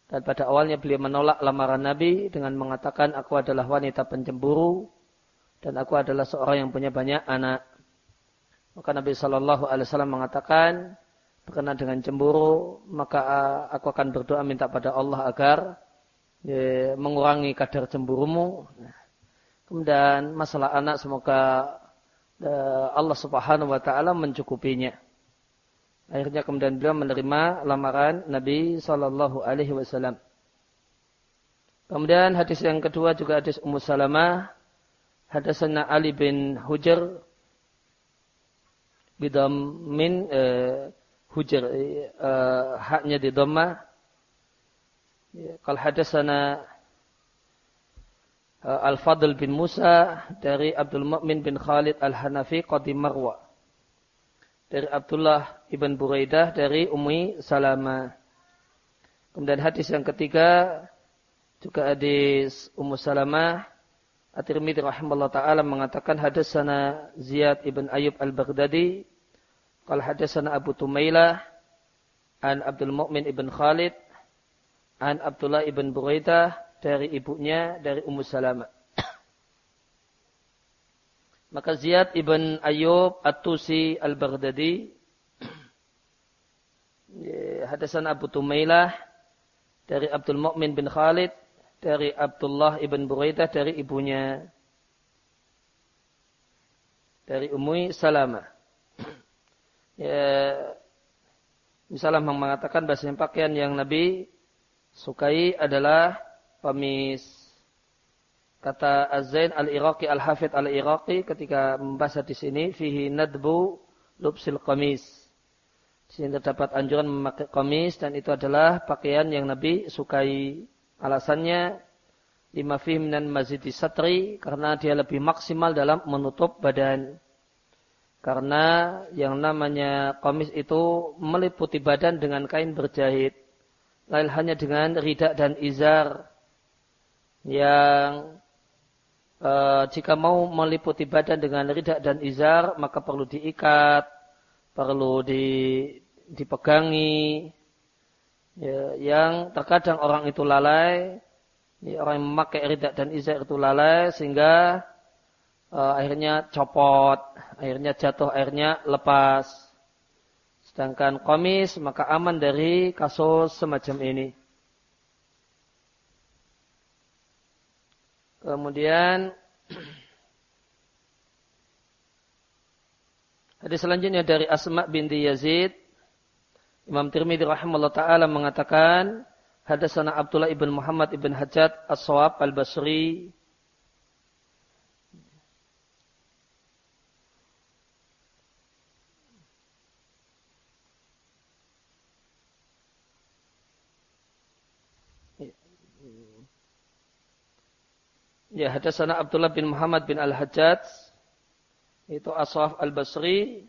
Dan pada awalnya beliau menolak lamaran Nabi dengan mengatakan aku adalah wanita pencemburu dan aku adalah seorang yang punya banyak anak. Maka Nabi Shallallahu Alaihi Wasallam mengatakan berkenaan dengan cemburu maka aku akan berdoa minta pada Allah agar ya, mengurangi kadar cemburumu. Kemudian masalah anak semoga ya, Allah Subhanahu Wa Taala mencukupinya. Akhirnya kemudian beliau menerima lamaran Nabi Shallallahu Alaihi Wasallam. Kemudian hadis yang kedua juga hadis Ummu Salamah. Hadasana Ali bin Hujar bidam min uh, Hujar uh, haknya di dhamma. Ya, Kal hadasana uh, Al-Fadl bin Musa dari Abdul Mu'min bin Khalid Al-Hanafi Qadim Marwa dari Abdullah ibn Buraidah dari Ummi Salama. Kemudian hadis yang ketiga juga hadis Ummu Salamah At-Tirmidzi rahimahullah taala mengatakan hadasana Ziyad ibn Ayyub al-Baghdadi qala hadasana Abu Tumailah an Abdul Mu'min ibn Khalid an Abdullah ibn Buraidah dari ibunya dari Ummu Salamah maka Ziyad ibn Ayyub At-Tusi Al-Baghdadi hadasan Abu Tumailah dari Abdul Mu'min bin Khalid dari Abdullah ibn Buraidah dari ibunya dari Ummi Salamah. Ya, misalnya mengatakan bahasanya pakaian yang Nabi sukai adalah pamis Kata Az-Zain Al-Iraqi Al-Hafidh Al-Iraqi ketika membahas di sini fihi nadbu lubsil qamis. Di sini terdapat anjuran memakai qamis dan itu adalah pakaian yang Nabi sukai. Alasannya lima fi minan mazidi satri karena dia lebih maksimal dalam menutup badan. Karena yang namanya komis itu meliputi badan dengan kain berjahit. Lain hanya dengan ridak dan izar yang e, jika mau meliputi badan dengan ridak dan izar, maka perlu diikat, perlu di, dipegangi. Ya, yang terkadang orang itu lalai, ya, orang yang memakai ridak dan izar itu lalai, sehingga e, akhirnya copot, akhirnya jatuh, akhirnya lepas. Sedangkan komis maka aman dari kasus semacam ini. Kemudian hadis selanjutnya dari Asma binti Yazid. Imam Tirmidzi rahimahullah taala mengatakan hadasana Abdullah ibn Muhammad ibn Hajjat As-Sawab Al-Basri. Ya, hadasana Abdullah bin Muhammad bin Al-Hajjaj itu Aswaf Al-Basri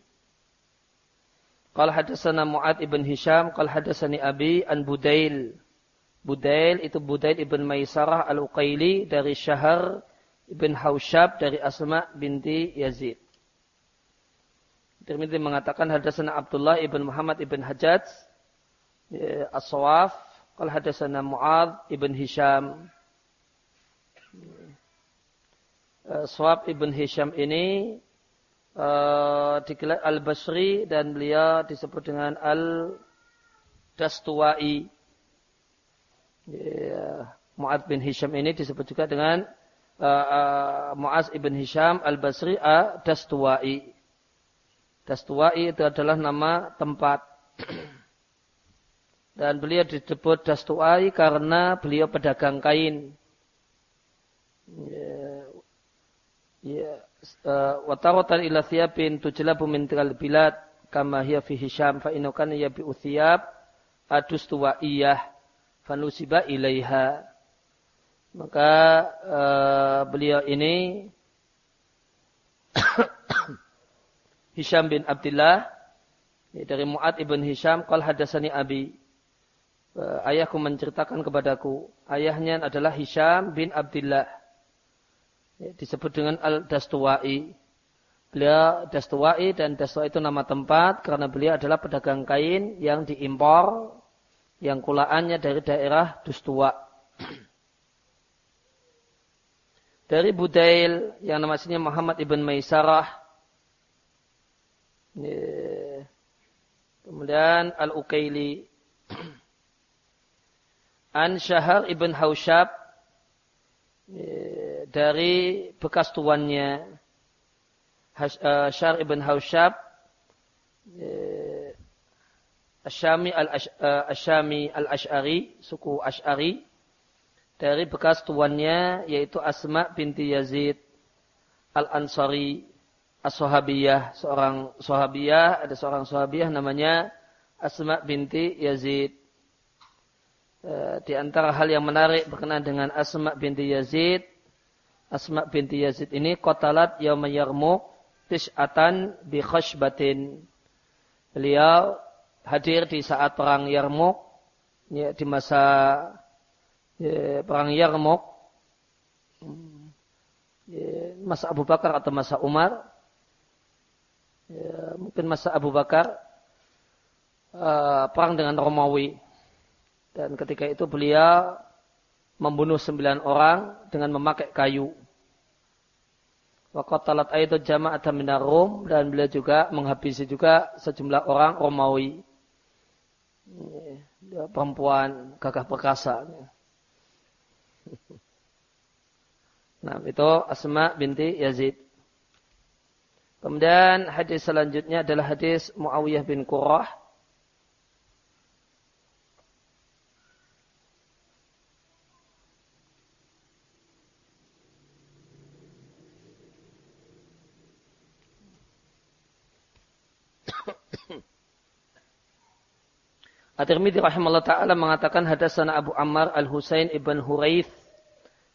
Qal hadasana Mu'ad ibn Hisham Qal hadasani Abi an Budail. Budail itu Budail ibn Maisarah Al-Uqaili dari Syahar ibn Haushab dari Asma binti Yazid. Tirmidzi mengatakan hadasana Abdullah ibn Muhammad ibn Hajjaj ya, Aswaf Qal hadasana Mu'ad ibn Hisham. Uh, Swab ibn Hisham ini uh, digelar Al-Basri dan beliau disebut dengan Al-Dastuwai. Yeah. Mu'ad bin Hisham ini disebut juga dengan uh, uh, Mu'az ibn Hisham Al-Basri Al-Dastuwai. Dastuwai itu adalah nama tempat. Dan beliau disebut Dastuwai karena beliau pedagang kain. Yeah ya wa taratan ila thiyabin tujlabu min tilal bilad kama hiya fi Hisham fa innahu kana yabi uthiyab adustu wa iyah fanusiba ilaiha. Maka uh, beliau ini Hisham bin Abdullah dari Mu'ad ibn Hisham qal hadasani abi. Uh, ayahku menceritakan kepadaku ayahnya adalah Hisham bin Abdullah disebut dengan Al-Dastuwai. Beliau Dastuwai dan Dastuwai itu nama tempat karena beliau adalah pedagang kain yang diimpor yang kulaannya dari daerah Dustuwa. Dari Budail yang namanya Muhammad ibn Maisarah. Kemudian Al-Ukaili. An Syahar ibn Haushab. Dari bekas tuannya uh, Syar ibn Haushab uh, Asyami al-Asyami uh, al-Ash'ari suku Ash'ari dari bekas tuannya yaitu Asma binti Yazid al-Ansari as-Sahabiyah seorang sahabiyah ada seorang sahabiyah namanya Asma binti Yazid. Di antara hal yang menarik berkenaan dengan Asma binti Yazid Asma binti Yazid ini kotalat yauma yarmuk tis'atan bi khashbatin. Beliau hadir di saat perang Yarmuk ya, di masa ya, perang Yarmuk ya, masa Abu Bakar atau masa Umar. Ya, mungkin masa Abu Bakar uh, perang dengan Romawi. Dan ketika itu beliau membunuh sembilan orang dengan memakai kayu. Waqatalat aitu jama'atan minar Rum dan beliau juga menghabisi juga sejumlah orang Romawi. Dia perempuan gagah perkasa. Nah, itu Asma binti Yazid. Kemudian hadis selanjutnya adalah hadis Muawiyah bin Qurrah At-Tirmidzi rahimahullah taala mengatakan hadasana Abu Ammar Al-Husain ibn Huraith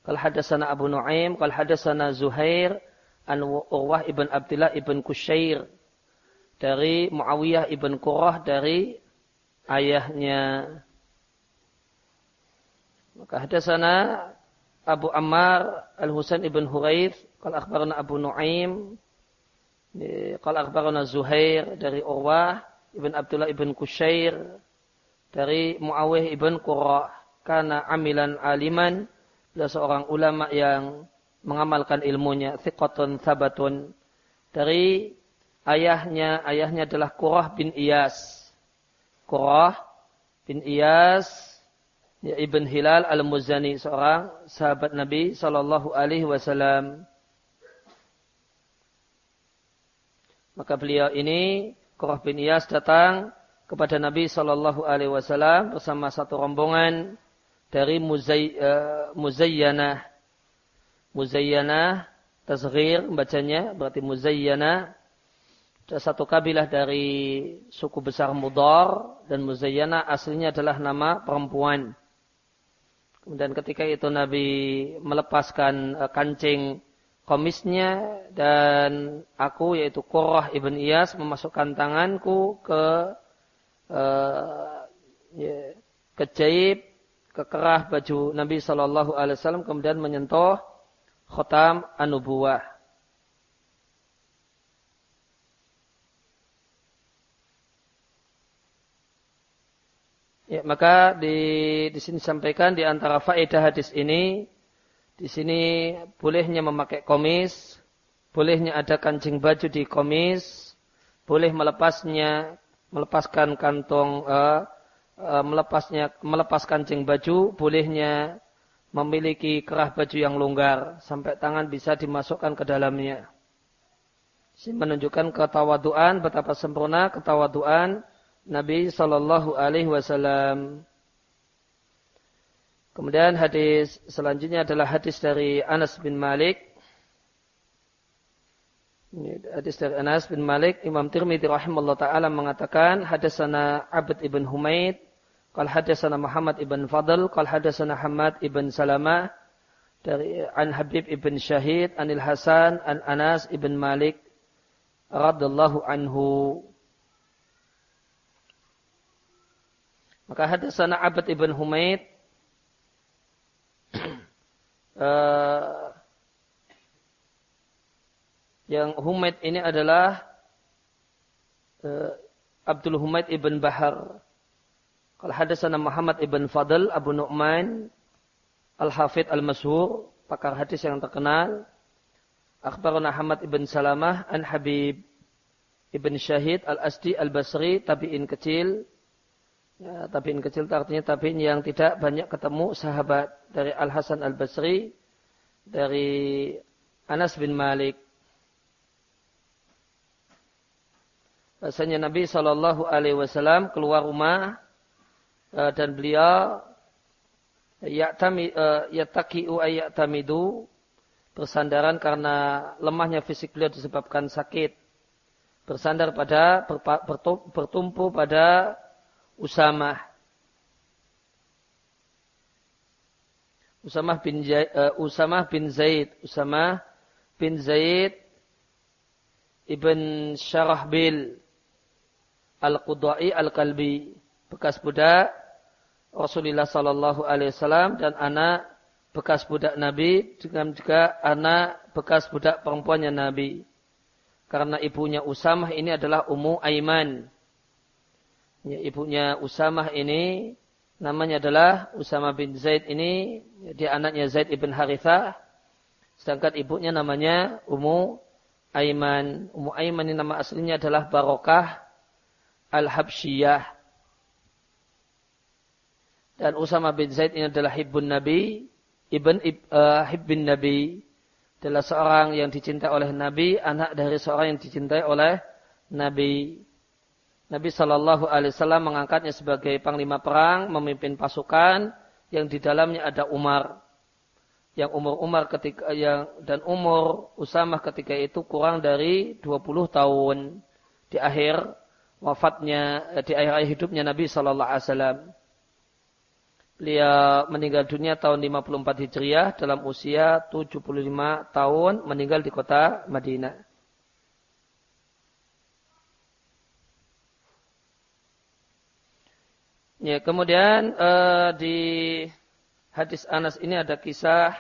qal hadasana Abu Nuaim qal hadasana Zuhair an Urwah ibn Abdullah ibn Kusyair dari Muawiyah ibn Qurrah dari ayahnya. Maka hadasana Abu Ammar Al-Husain ibn Huraith qal akhbarana Abu Nuaim qal akhbarana Zuhair dari Urwah ibn Abdullah ibn Kusyair dari Muawiyah ibn Qurra karena amilan aliman beliau seorang ulama yang mengamalkan ilmunya thiqatun sabatun dari ayahnya ayahnya adalah Qurrah bin Iyas. Qurrah bin Iyas ya, ibn Hilal al-Muzani seorang sahabat Nabi sallallahu alaihi wasallam. Maka beliau ini Qurrah bin Iyas datang kepada Nabi Shallallahu Alaihi Wasallam bersama satu rombongan dari Muzay, uh, Muzayyanah. Muzayyanah, bacanya berarti Muzayyanah. Ada satu kabilah dari suku besar Mudar dan Muzayyanah aslinya adalah nama perempuan. Kemudian ketika itu Nabi melepaskan uh, kancing komisnya dan aku yaitu Qurrah ibn Iyas memasukkan tanganku ke uh, ya, ke jaib ke kerah baju Nabi Shallallahu Alaihi Wasallam kemudian menyentuh khotam anubuah. Ya, maka di di sini sampaikan di antara faedah hadis ini di sini bolehnya memakai komis, bolehnya ada kancing baju di komis, boleh melepasnya melepaskan kantong uh, uh, melepasnya melepaskan kancing baju, bolehnya memiliki kerah baju yang longgar sampai tangan bisa dimasukkan ke dalamnya. Menunjukkan ketawaduan betapa sempurna ketawaduan Nabi Shallallahu Alaihi Wasallam. Kemudian hadis selanjutnya adalah hadis dari Anas bin Malik. Hadis dari Anas bin Malik. Imam Tirmidzi rahimahullah taala mengatakan hadasana Abd ibn Humaid Qal hadatsana Muhammad ibn Fadl, qal hadatsana Hamad ibn Salamah dari an Habib ibn Syahid anil Hasan an Anas ibn Malik radhiyallahu anhu. Maka hadatsana Abd ibn Humaid uh, yang Humaid ini adalah uh, Abdul Humaid ibn Bahar Qal hadasana Muhammad ibn Fadl Abu Nu'man Al-Hafidh Al-Masyhur, pakar hadis yang terkenal. Akhbarana Ahmad ibn Salamah an Habib ibn Syahid Al-Asdi Al-Basri, tabi'in kecil. Ya, tabi'in kecil artinya tabi'in yang tidak banyak ketemu sahabat dari Al-Hasan Al-Basri, dari Anas bin Malik. Bahasanya Nabi Shallallahu Alaihi Wasallam keluar rumah Eh, dan beliau ya'tami eh, yataki'u bersandaran karena lemahnya fisik beliau disebabkan sakit. Bersandar pada bertumpu pada Usamah. Usamah bin Zaid, uh, Usamah bin Zaid, Usamah bin Zaid ibn Syarahbil Al-Qudai Al-Kalbi, bekas budak Rasulullah Sallallahu Alaihi Wasallam dan anak bekas budak Nabi dengan juga anak bekas budak perempuannya Nabi. Karena ibunya Usamah ini adalah Ummu Aiman. Ya, ibunya Usamah ini namanya adalah Usamah bin Zaid ini dia anaknya Zaid ibn Harithah. Sedangkan ibunya namanya Ummu Aiman. Ummu Aiman ini nama aslinya adalah Barokah Al-Habsyiyah. Dan Usama bin Zaid ini adalah hibbun Nabi, ibn uh, hibbin Nabi. Adalah seorang yang dicintai oleh Nabi, anak dari seorang yang dicintai oleh Nabi. Nabi Shallallahu Alaihi Wasallam mengangkatnya sebagai panglima perang, memimpin pasukan yang di dalamnya ada Umar. Yang umur Umar ketika yang dan umur Usamah ketika itu kurang dari 20 tahun di akhir wafatnya di akhir hidupnya Nabi Shallallahu Alaihi Wasallam. Beliau meninggal dunia tahun 54 Hijriah dalam usia 75 tahun meninggal di kota Madinah. Ya, kemudian uh, di hadis Anas ini ada kisah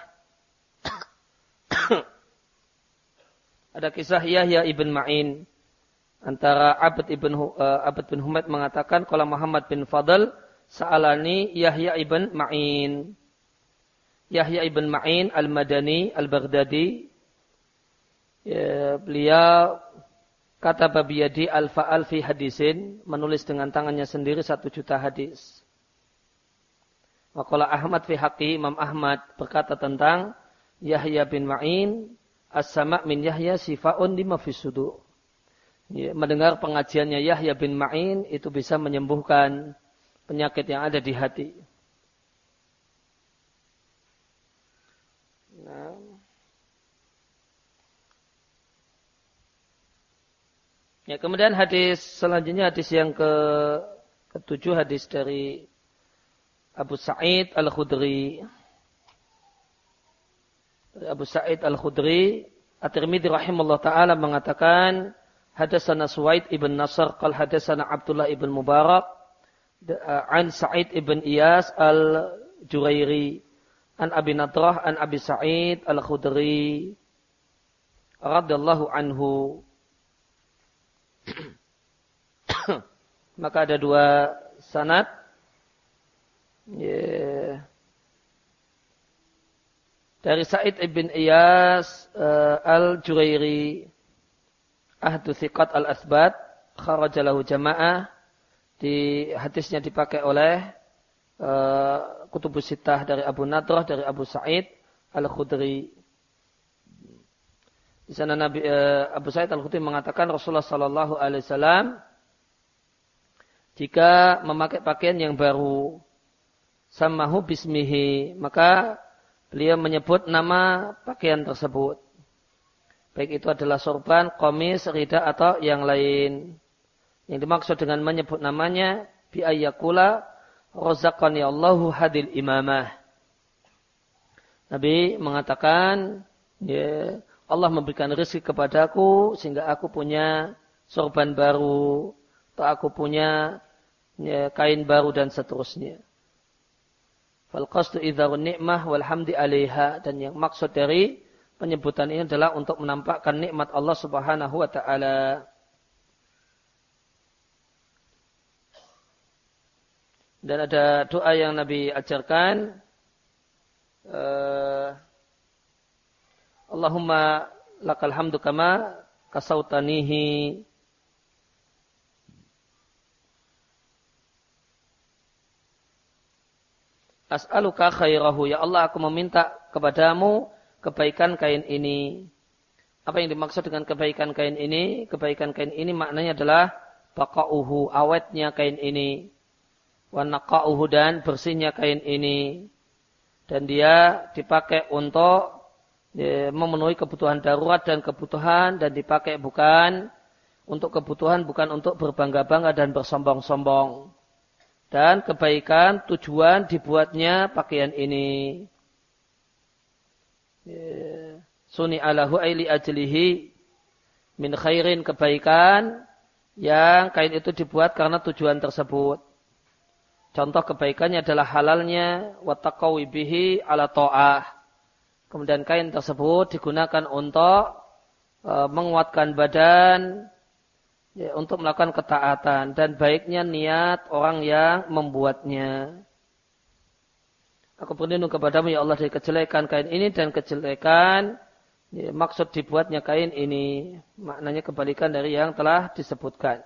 ada kisah Yahya ibn Ma'in antara Abd ibn uh, Abd bin Humaid mengatakan kalau Muhammad bin Fadl Sa'alani Yahya ibn Ma'in. Yahya ibn Ma'in al-Madani al-Baghdadi. Ya, beliau kata babiyadi al-fa'al fi hadisin. Menulis dengan tangannya sendiri satu juta hadis. Wakola Ahmad fi haqi Imam Ahmad berkata tentang Yahya bin Ma'in as-sama' min Yahya sifaun lima fi sudur. Ya, mendengar pengajiannya Yahya bin Ma'in itu bisa menyembuhkan penyakit yang ada di hati. Nah. Ya, kemudian hadis selanjutnya hadis yang ke ketujuh hadis dari Abu Sa'id Al-Khudri. Abu Sa'id Al-Khudri, At-Tirmidzi rahimahullah taala mengatakan hadasana Suwaid ibn Nasr qal hadasana Abdullah ibn Mubarak an Sa'id ibn Iyas Al-Jurairi an Abi Nadrah an Abi Sa'id Al-Khudri radhiyallahu anhu maka ada dua sanad yeah. dari Said ibn Iyas uh, al-Jurairi ahdu thiqat al-asbat kharajalahu jama'ah di hadisnya dipakai oleh uh, kutubus sitah dari Abu Nadrah dari Abu Sa'id al-Khudri di sana Nabi uh, Abu Sa'id al-Khudri mengatakan Rasulullah sallallahu alaihi wasallam jika memakai pakaian yang baru samahu bismihi maka beliau menyebut nama pakaian tersebut. Baik itu adalah sorban, komis, rida atau yang lain. Yang dimaksud dengan menyebut namanya bi ayyakula razaqani Allahu hadil imamah. Nabi mengatakan, ya, Allah memberikan rezeki kepadaku sehingga aku punya sorban baru atau aku punya ya, kain baru dan seterusnya. Fal idharun ni'mah walhamdi alaiha. Dan yang maksud dari penyebutan ini adalah untuk menampakkan nikmat Allah subhanahu wa ta'ala. Dan ada doa yang Nabi ajarkan. Uh, Allahumma lakal hamdu kama kasautanihi As'aluka khairahu. Ya Allah, aku meminta kepadamu kebaikan kain ini. Apa yang dimaksud dengan kebaikan kain ini? Kebaikan kain ini maknanya adalah bakauhu, awetnya kain ini. Wanakauhu dan bersihnya kain ini. Dan dia dipakai untuk ya, memenuhi kebutuhan darurat dan kebutuhan dan dipakai bukan untuk kebutuhan bukan untuk berbangga-bangga dan bersombong-sombong dan kebaikan tujuan dibuatnya pakaian ini. Ya. Suni alahu aili ajlihi min khairin kebaikan yang kain itu dibuat karena tujuan tersebut. Contoh kebaikannya adalah halalnya wataqawi bihi ala ta'ah. Kemudian kain tersebut digunakan untuk uh, menguatkan badan, ya, untuk melakukan ketaatan dan baiknya niat orang yang membuatnya. Aku berlindung kepadamu ya Allah dari kejelekan kain ini dan kejelekan ya, maksud dibuatnya kain ini. Maknanya kebalikan dari yang telah disebutkan.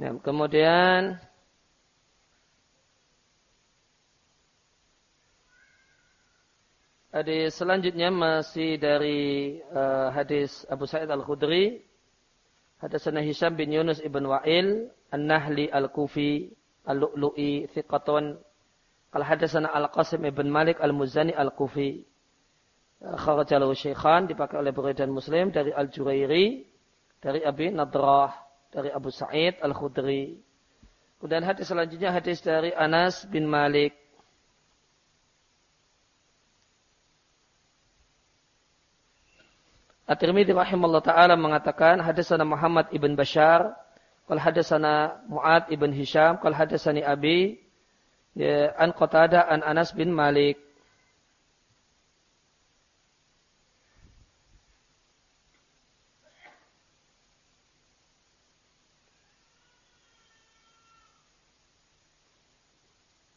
Nah, kemudian Hadis selanjutnya masih dari uh, hadis Abu Sa'id Al-Khudri. Hadasana Hisham bin Yunus ibn Wa'il, An-Nahli Al-Kufi, Al-Lu'lu'i, Thiqatun. Al hadasana Al-Qasim ibn Malik Al-Muzani Al-Kufi. Kharajalahu Syekhan, dipakai oleh dan Muslim, dari Al-Jurairi, dari Abi Nadrah, dari Abu Sa'id Al-Khudri. Kemudian hadis selanjutnya hadis dari Anas bin Malik. At-Tirmidzi rahimahullah taala mengatakan hadasana Muhammad ibn Bashar qal hadasana Muad ibn Hisham qal hadasani Abi ya, an Qatada an Anas bin Malik.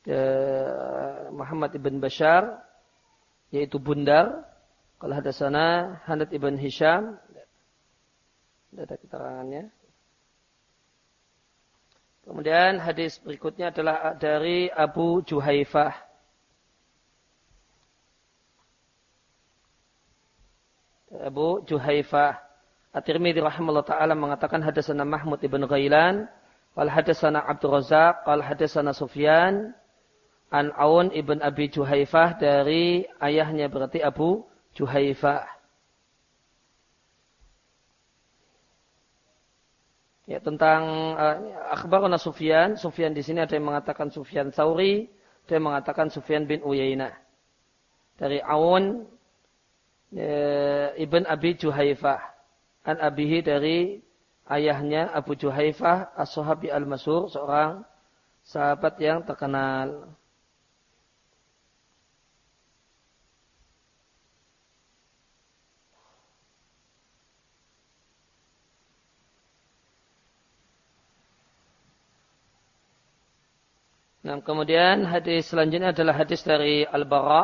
Ya, Muhammad ibn Bashar yaitu Bundar kalau hadasana Hanad ibn Hisham, tidak ada keterangannya. Kemudian hadis berikutnya adalah dari Abu Juhaifah. Abu Juhaifah. At-Tirmidzi rahimahullah taala mengatakan hadasana Mahmud ibn Ghailan, wal hadasana Abdul Razak, wal hadasana Sufyan, an Aun ibn Abi Juhaifah dari ayahnya berarti Abu Juhaifah. Ya, tentang uh, akhbarana Sufyan, Sufyan di sini ada yang mengatakan Sufyan Sauri, ada yang mengatakan Sufyan bin Uyainah. Dari Aun uh, Ibn Abi Juhaifah. An Abihi dari ayahnya Abu Juhaifah As-Sahabi Al-Masur, seorang sahabat yang terkenal. Nah, kemudian hadis selanjutnya adalah hadis dari Al-Bara.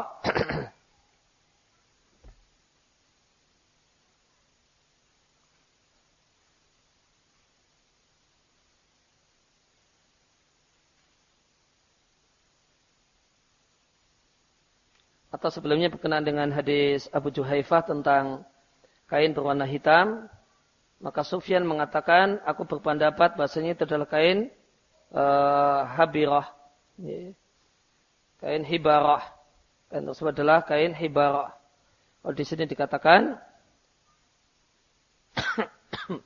Atau sebelumnya berkenaan dengan hadis Abu Juhaifah tentang kain berwarna hitam. Maka Sufyan mengatakan, aku berpendapat bahasanya itu adalah kain uh, habirah Kain hibarah. Kain tersebut adalah kain hibarah. Kalau di sini dikatakan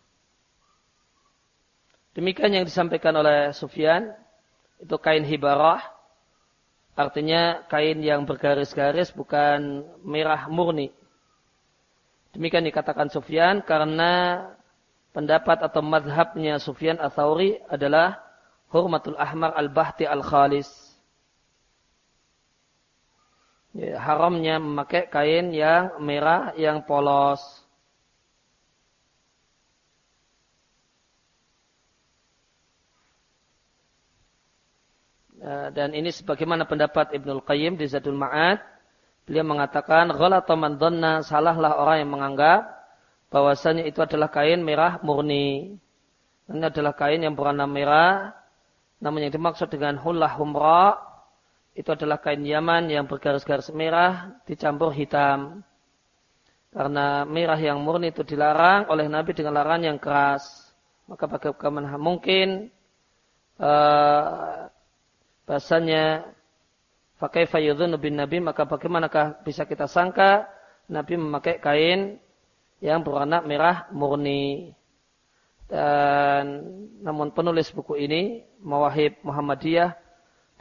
demikian yang disampaikan oleh Sufyan itu kain hibarah artinya kain yang bergaris-garis bukan merah murni. Demikian dikatakan Sufyan karena pendapat atau madhabnya Sufyan Atsauri adalah hurmatul ahmar al-bahti al-khalis. Ya, haramnya memakai kain yang merah yang polos. Ya, dan ini sebagaimana pendapat Ibnul Qayyim di Zadul Ma'ad. Beliau mengatakan, Ghalata man salahlah orang yang menganggap bahwasanya itu adalah kain merah murni. Ini adalah kain yang berwarna merah namun yang dimaksud dengan hullah humra itu adalah kain Yaman yang bergaris-garis merah dicampur hitam. Karena merah yang murni itu dilarang oleh Nabi dengan larangan yang keras. Maka bagaimana mungkin uh, bahasanya pakai fayudhun bin Nabi maka bagaimanakah bisa kita sangka Nabi memakai kain yang berwarna merah murni. Dan namun penulis buku ini, Mawahib Muhammadiyah,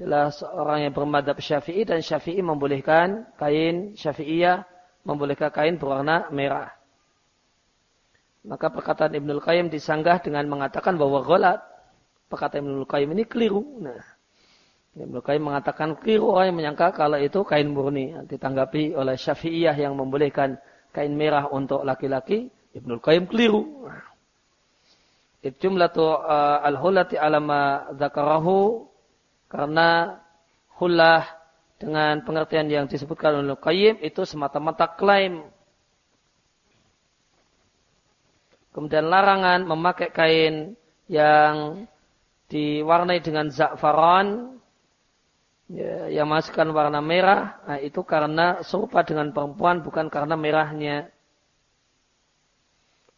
adalah seorang yang bermadhab syafi'i dan syafi'i membolehkan kain syafi'iyah, membolehkan kain berwarna merah. Maka perkataan Ibnul Qayyim disanggah dengan mengatakan bahwa golat. Perkataan Ibnul Qayyim ini keliru. Nah, Ibnul Qayyim mengatakan keliru orang yang menyangka kalau itu kain murni. Ditanggapi oleh syafi'iyah yang membolehkan kain merah untuk laki-laki. Ibnul Qayyim keliru. Nah, jumlatu uh, al-hulati alama zakarahu karena hulah dengan pengertian yang disebutkan oleh Qayyim itu semata-mata klaim. Kemudian larangan memakai kain yang diwarnai dengan za'faran ya, yang masukkan warna merah nah, itu karena serupa dengan perempuan bukan karena merahnya.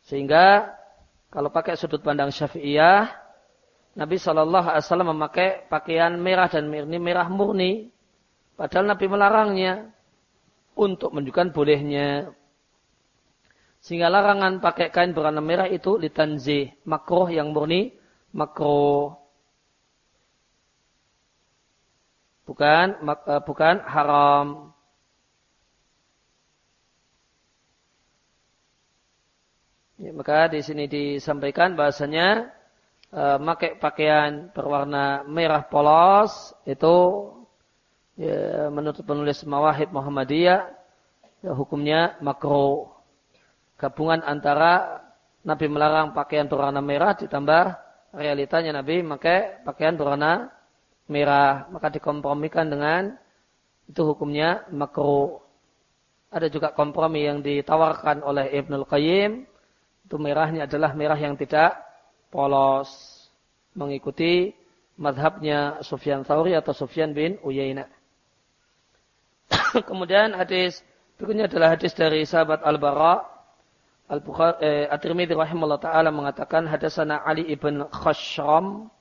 Sehingga kalau pakai sudut pandang syafi'iyah, Nabi Shallallahu Alaihi Wasallam memakai pakaian merah dan murni merah murni. Padahal Nabi melarangnya untuk menunjukkan bolehnya. Sehingga larangan pakai kain berwarna merah itu litanzi makroh yang murni makroh. Bukan eh, bukan haram. Ya, maka di sini disampaikan bahasanya e, pakai pakaian berwarna merah polos itu ya, menurut penulis Mawahib Muhammadiyah ya, hukumnya makro. Gabungan antara Nabi melarang pakaian berwarna merah ditambah realitanya Nabi pakai pakaian berwarna merah. Maka dikompromikan dengan itu hukumnya makro. Ada juga kompromi yang ditawarkan oleh Ibnul Qayyim itu merahnya adalah merah yang tidak polos. Mengikuti madhabnya Sufyan Thawri atau Sufyan bin Uyainah. Kemudian hadis berikutnya adalah hadis dari sahabat Al-Bara. Al-Bukhari eh, At-Tirmidzi rahimahullah taala mengatakan hadasana Ali ibn Khashram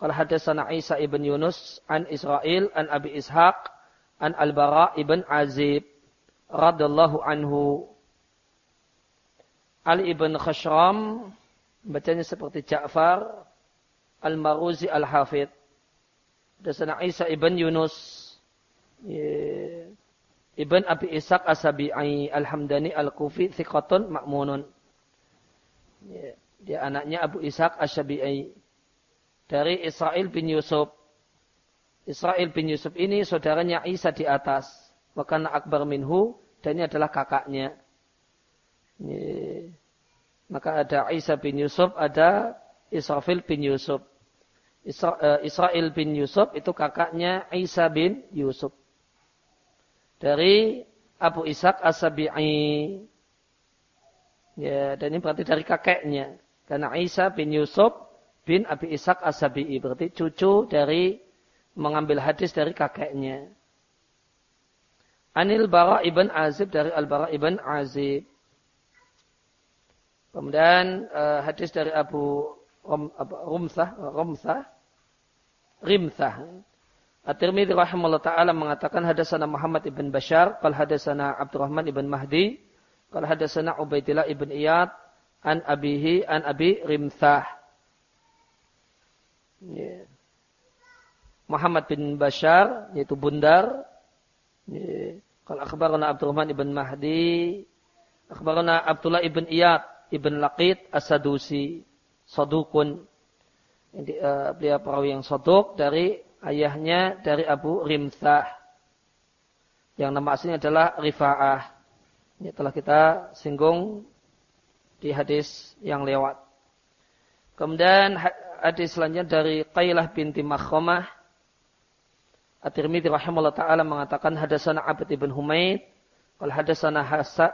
qala hadasana Isa ibn Yunus an Israel an Abi Ishaq an Al-Bara ibn Azib radallahu anhu Ali ibn Khashram bacanya seperti Ja'far Al-Maruzi Al-Hafid. Dasana Isa ibn Yunus. Ibn Abi Ishaq Asabi'i Al-Hamdani Al-Kufi Thiqatun Ma'munun. Dia anaknya Abu Ishaq Asabi'i. Dari Israel bin Yusuf. Israel bin Yusuf ini saudaranya Isa di atas. Wakana akbar minhu. Dan ini adalah kakaknya. Maka ada Isa bin Yusuf, ada Israfil bin Yusuf. Isra, Israel bin Yusuf itu kakaknya Isa bin Yusuf. Dari Abu Ishaq As-Sabi'i. Ya, dan ini berarti dari kakeknya. Karena Isa bin Yusuf bin Abi Ishaq As-Sabi'i. Berarti cucu dari mengambil hadis dari kakeknya. Anil Bara ibn Azib dari Al-Bara ibn Azib. Kemudian uh, hadis dari Abu Rum, Rumsah, Rumsah, Rimsah. At-Tirmidzi rahimahullah taala mengatakan hadasana Muhammad ibn Bashar, qal hadasana Abdurrahman ibn Mahdi, qal hadasana Ubaidillah ibn Iyad an abihi an abi Rimsah. Yeah. Muhammad bin Bashar yaitu Bundar. Yeah. Qal akhbarana Abdurrahman ibn Mahdi, akhbarana Abdullah ibn Iyad ibn Laqid As-Sadusi sodukun. Uh, beliau perawi yang soduk dari ayahnya dari Abu Rimsah. Yang nama aslinya adalah Rifa'ah. Ini telah kita singgung di hadis yang lewat. Kemudian hadis selanjutnya dari Qailah binti Makhomah. At-Tirmidzi rahimahullah taala mengatakan hadasana Abd ibn Humaid, qala hadasana Hasan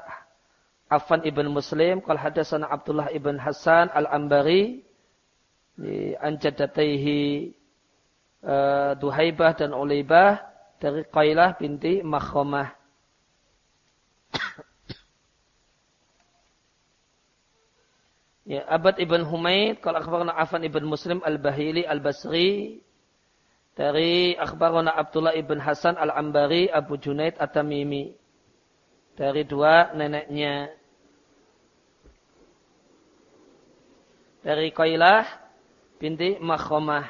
Affan ibn Muslim, qal hadasana Abdullah ibn Hasan al-Ambari, anjadataihi uh, Duhaibah dan Ulaibah dari Qailah binti Makhomah. Ya, Abad ibn Humaid, kalau akhbarana Afan ibn Muslim al-Bahili al-Basri, dari akhbarana Abdullah ibn Hasan al-Ambari Abu Junaid at-Tamimi dari dua neneknya. Dari Qailah binti Makhomah.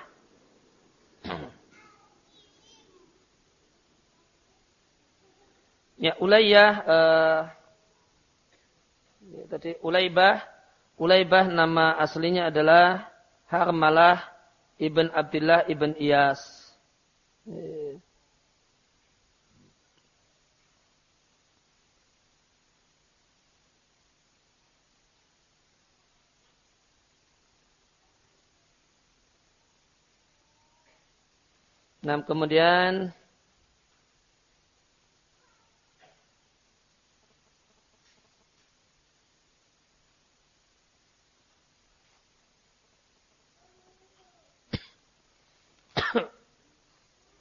Ya Ulayyah uh, ya, tadi Ulaibah Ulaibah nama aslinya adalah Harmalah ibn Abdullah ibn Iyas. Ya. Nah, kemudian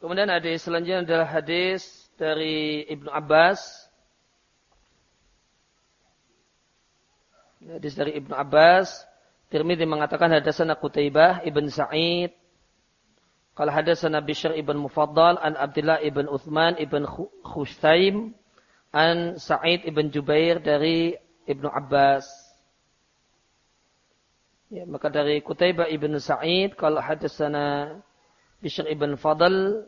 Kemudian hadis selanjutnya adalah hadis dari Ibnu Abbas. Hadis dari Ibnu Abbas. Tirmidzi mengatakan hadasana Qutaibah Ibn Sa'id Qala hadatsana Bishr ibn Mufaddal an Abdullah ibn Uthman ibn Khustaim an Sa'id ibn Jubair dari Ibnu Abbas. Ya, maka dari Kutaibah ibn Sa'id kalau hadatsana Bishr ibn Fadl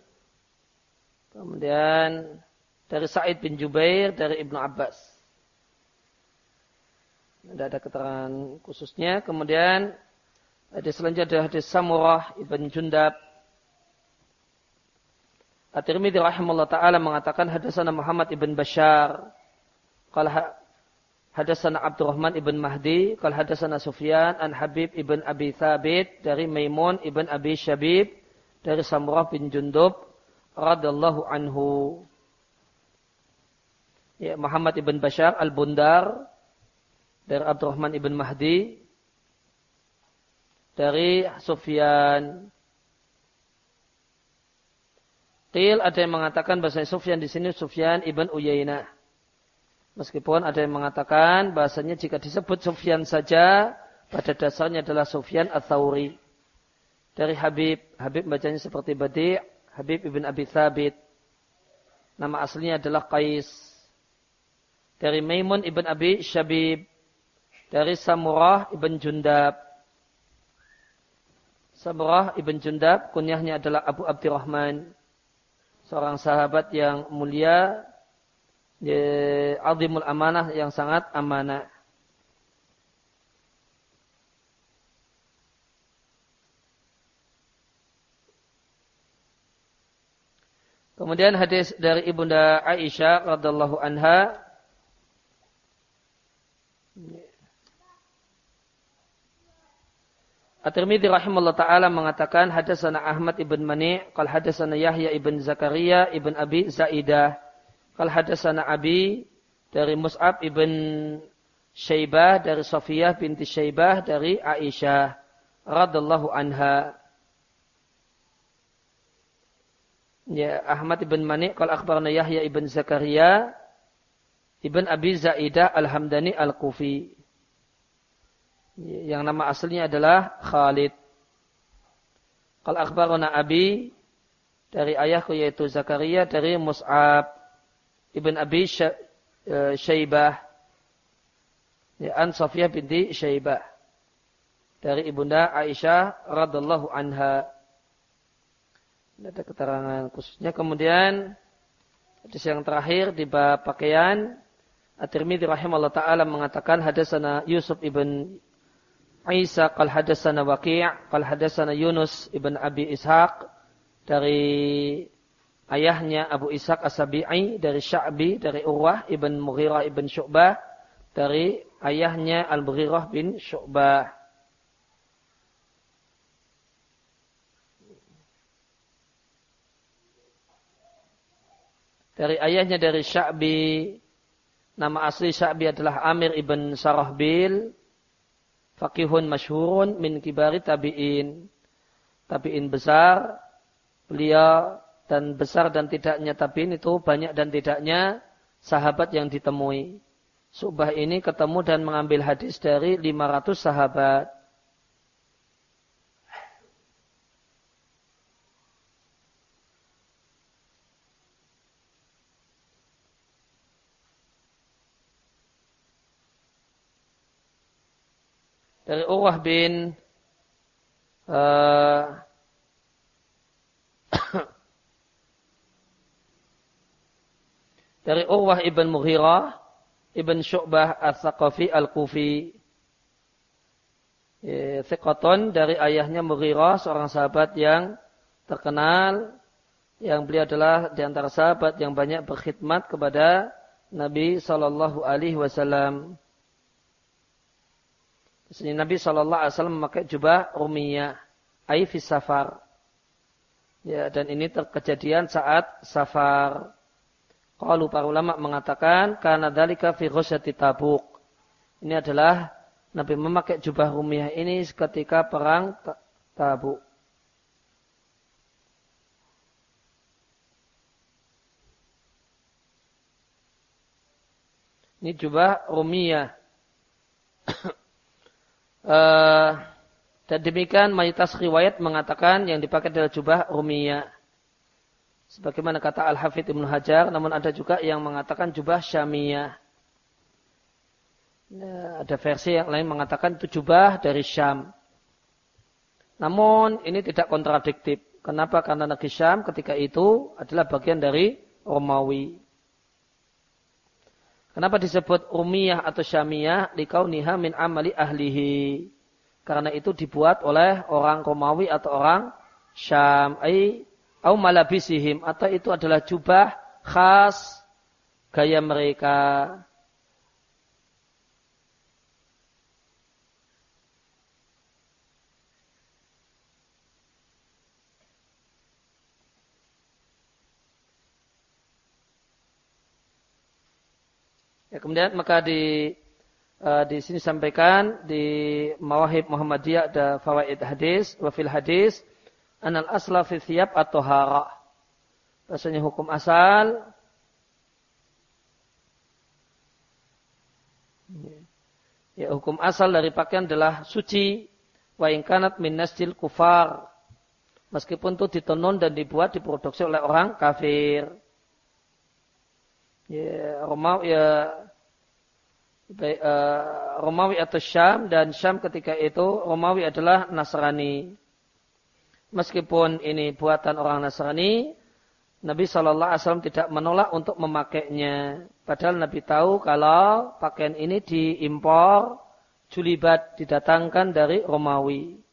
kemudian dari Sa'id bin Jubair dari Ibnu Abbas. Tidak ada keterangan khususnya. Kemudian ada selanjutnya ada hadis Samurah ibn Jundab At-Tirmidzi rahimahullah taala mengatakan hadasana Muhammad ibn Bashar. Qala hadasana Abdurrahman ibn Mahdi. Qala hadasana Sufyan an Habib ibn Abi Thabit dari Maimun ibn Abi Syabib dari Samurah bin Jundub radallahu anhu. Ya Muhammad ibn Bashar al-Bundar dari Abdurrahman ibn Mahdi dari Sufyan Qil ada yang mengatakan bahasa Sufyan di sini Sufyan ibn Uyainah. Meskipun ada yang mengatakan bahasanya jika disebut Sufyan saja pada dasarnya adalah Sufyan Ats-Tsauri. Dari Habib, Habib bacanya seperti Badi' Habib ibn Abi Thabit. Nama aslinya adalah Qais. Dari Maimun ibn Abi Syabib. Dari Samurah ibn Jundab. Sabrah ibn Jundab, kunyahnya adalah Abu Abdurrahman. Seorang sahabat yang mulia, azimul amanah yang sangat amanah. Kemudian hadis dari Ibunda Aisyah radhiallahu anha At-Tirmidzi rahimahullah taala mengatakan hadatsana Ahmad ibn Mani qal hadatsana Yahya ibn Zakaria ibn Abi Zaidah qal hadatsana Abi dari Mus'ab ibn Syaibah dari Safiyah binti Syaibah dari Aisyah radhiyallahu anha. Ya Ahmad ibn Mani qal akhbarana Yahya ibn Zakaria ibn Abi Zaidah Al-Hamdani Al-Kufi yang nama aslinya adalah Khalid. Kalau akhbarana Abi dari ayahku yaitu Zakaria dari Mus'ab ibn Abi e, Syaibah ya, an Safiyah binti Syaibah dari ibunda Aisyah radhiallahu anha. Ini ada keterangan khususnya. Kemudian hadis yang terakhir di bab pakaian At-Tirmidzi rahimahullah taala mengatakan hadasana Yusuf ibn Isa qal hadatsana Waqi' qal hadatsana Yunus ibn Abi Ishaq dari ayahnya Abu Ishaq As-Sabi'i dari Sya'bi dari Urwah ibn Mughirah ibn Syu'bah dari ayahnya Al-Mughirah bin Syu'bah. Dari ayahnya dari Sya'bi nama asli Sya'bi adalah Amir ibn Sarahbil Fakihun masyhurun min kibari tabi'in. Tabi'in besar, beliau dan besar dan tidaknya tabi'in itu banyak dan tidaknya sahabat yang ditemui. Subah ini ketemu dan mengambil hadis dari 500 sahabat. dari Urwah bin uh, dari Urwah ibn Mughirah ibn Syu'bah al-Thaqafi al-Kufi Thiqaton dari ayahnya Mughirah seorang sahabat yang terkenal yang beliau adalah di antara sahabat yang banyak berkhidmat kepada Nabi Shallallahu Alaihi Wasallam. Sini Nabi Shallallahu Alaihi Wasallam memakai jubah rumiyah, aifis safar. Ya, dan ini terkejadian saat safar. Kalau para ulama mengatakan karena dalika fi tabuk. Ini adalah Nabi memakai jubah rumiyah ini ketika perang tabuk. Ini jubah rumiyah. Uh, dan demikian mayoritas riwayat mengatakan yang dipakai adalah jubah rumiyah. Sebagaimana kata Al-Hafidh Ibn Hajar, namun ada juga yang mengatakan jubah syamiyah. Nah, ada versi yang lain mengatakan itu jubah dari Syam. Namun ini tidak kontradiktif. Kenapa? Karena negeri Syam ketika itu adalah bagian dari Romawi. Kenapa disebut umiyah atau syamiyah? Likauniha min amali ahlihi. Karena itu dibuat oleh orang Romawi atau orang Syam. Ay, au malabisihim. Atau itu adalah jubah khas gaya mereka. Ya, kemudian maka di uh, di sini sampaikan di Mawahib Muhammadiyah ada fawaid hadis wa fil hadis anal asla fi thiyab atau hara. Bahasanya hukum asal Ya, hukum asal dari pakaian adalah suci wa ingkanat min nasjil kufar. Meskipun itu ditenun dan dibuat diproduksi oleh orang kafir. Ya, Romawi ya baik, uh, Romawi atau Syam dan Syam ketika itu Romawi adalah Nasrani. meskipun ini buatan orang Nasrani, Nabi Shallallahu Alaihi Wasallam tidak menolak untuk memakainya. Padahal Nabi tahu kalau pakaian ini diimpor, julibat didatangkan dari Romawi.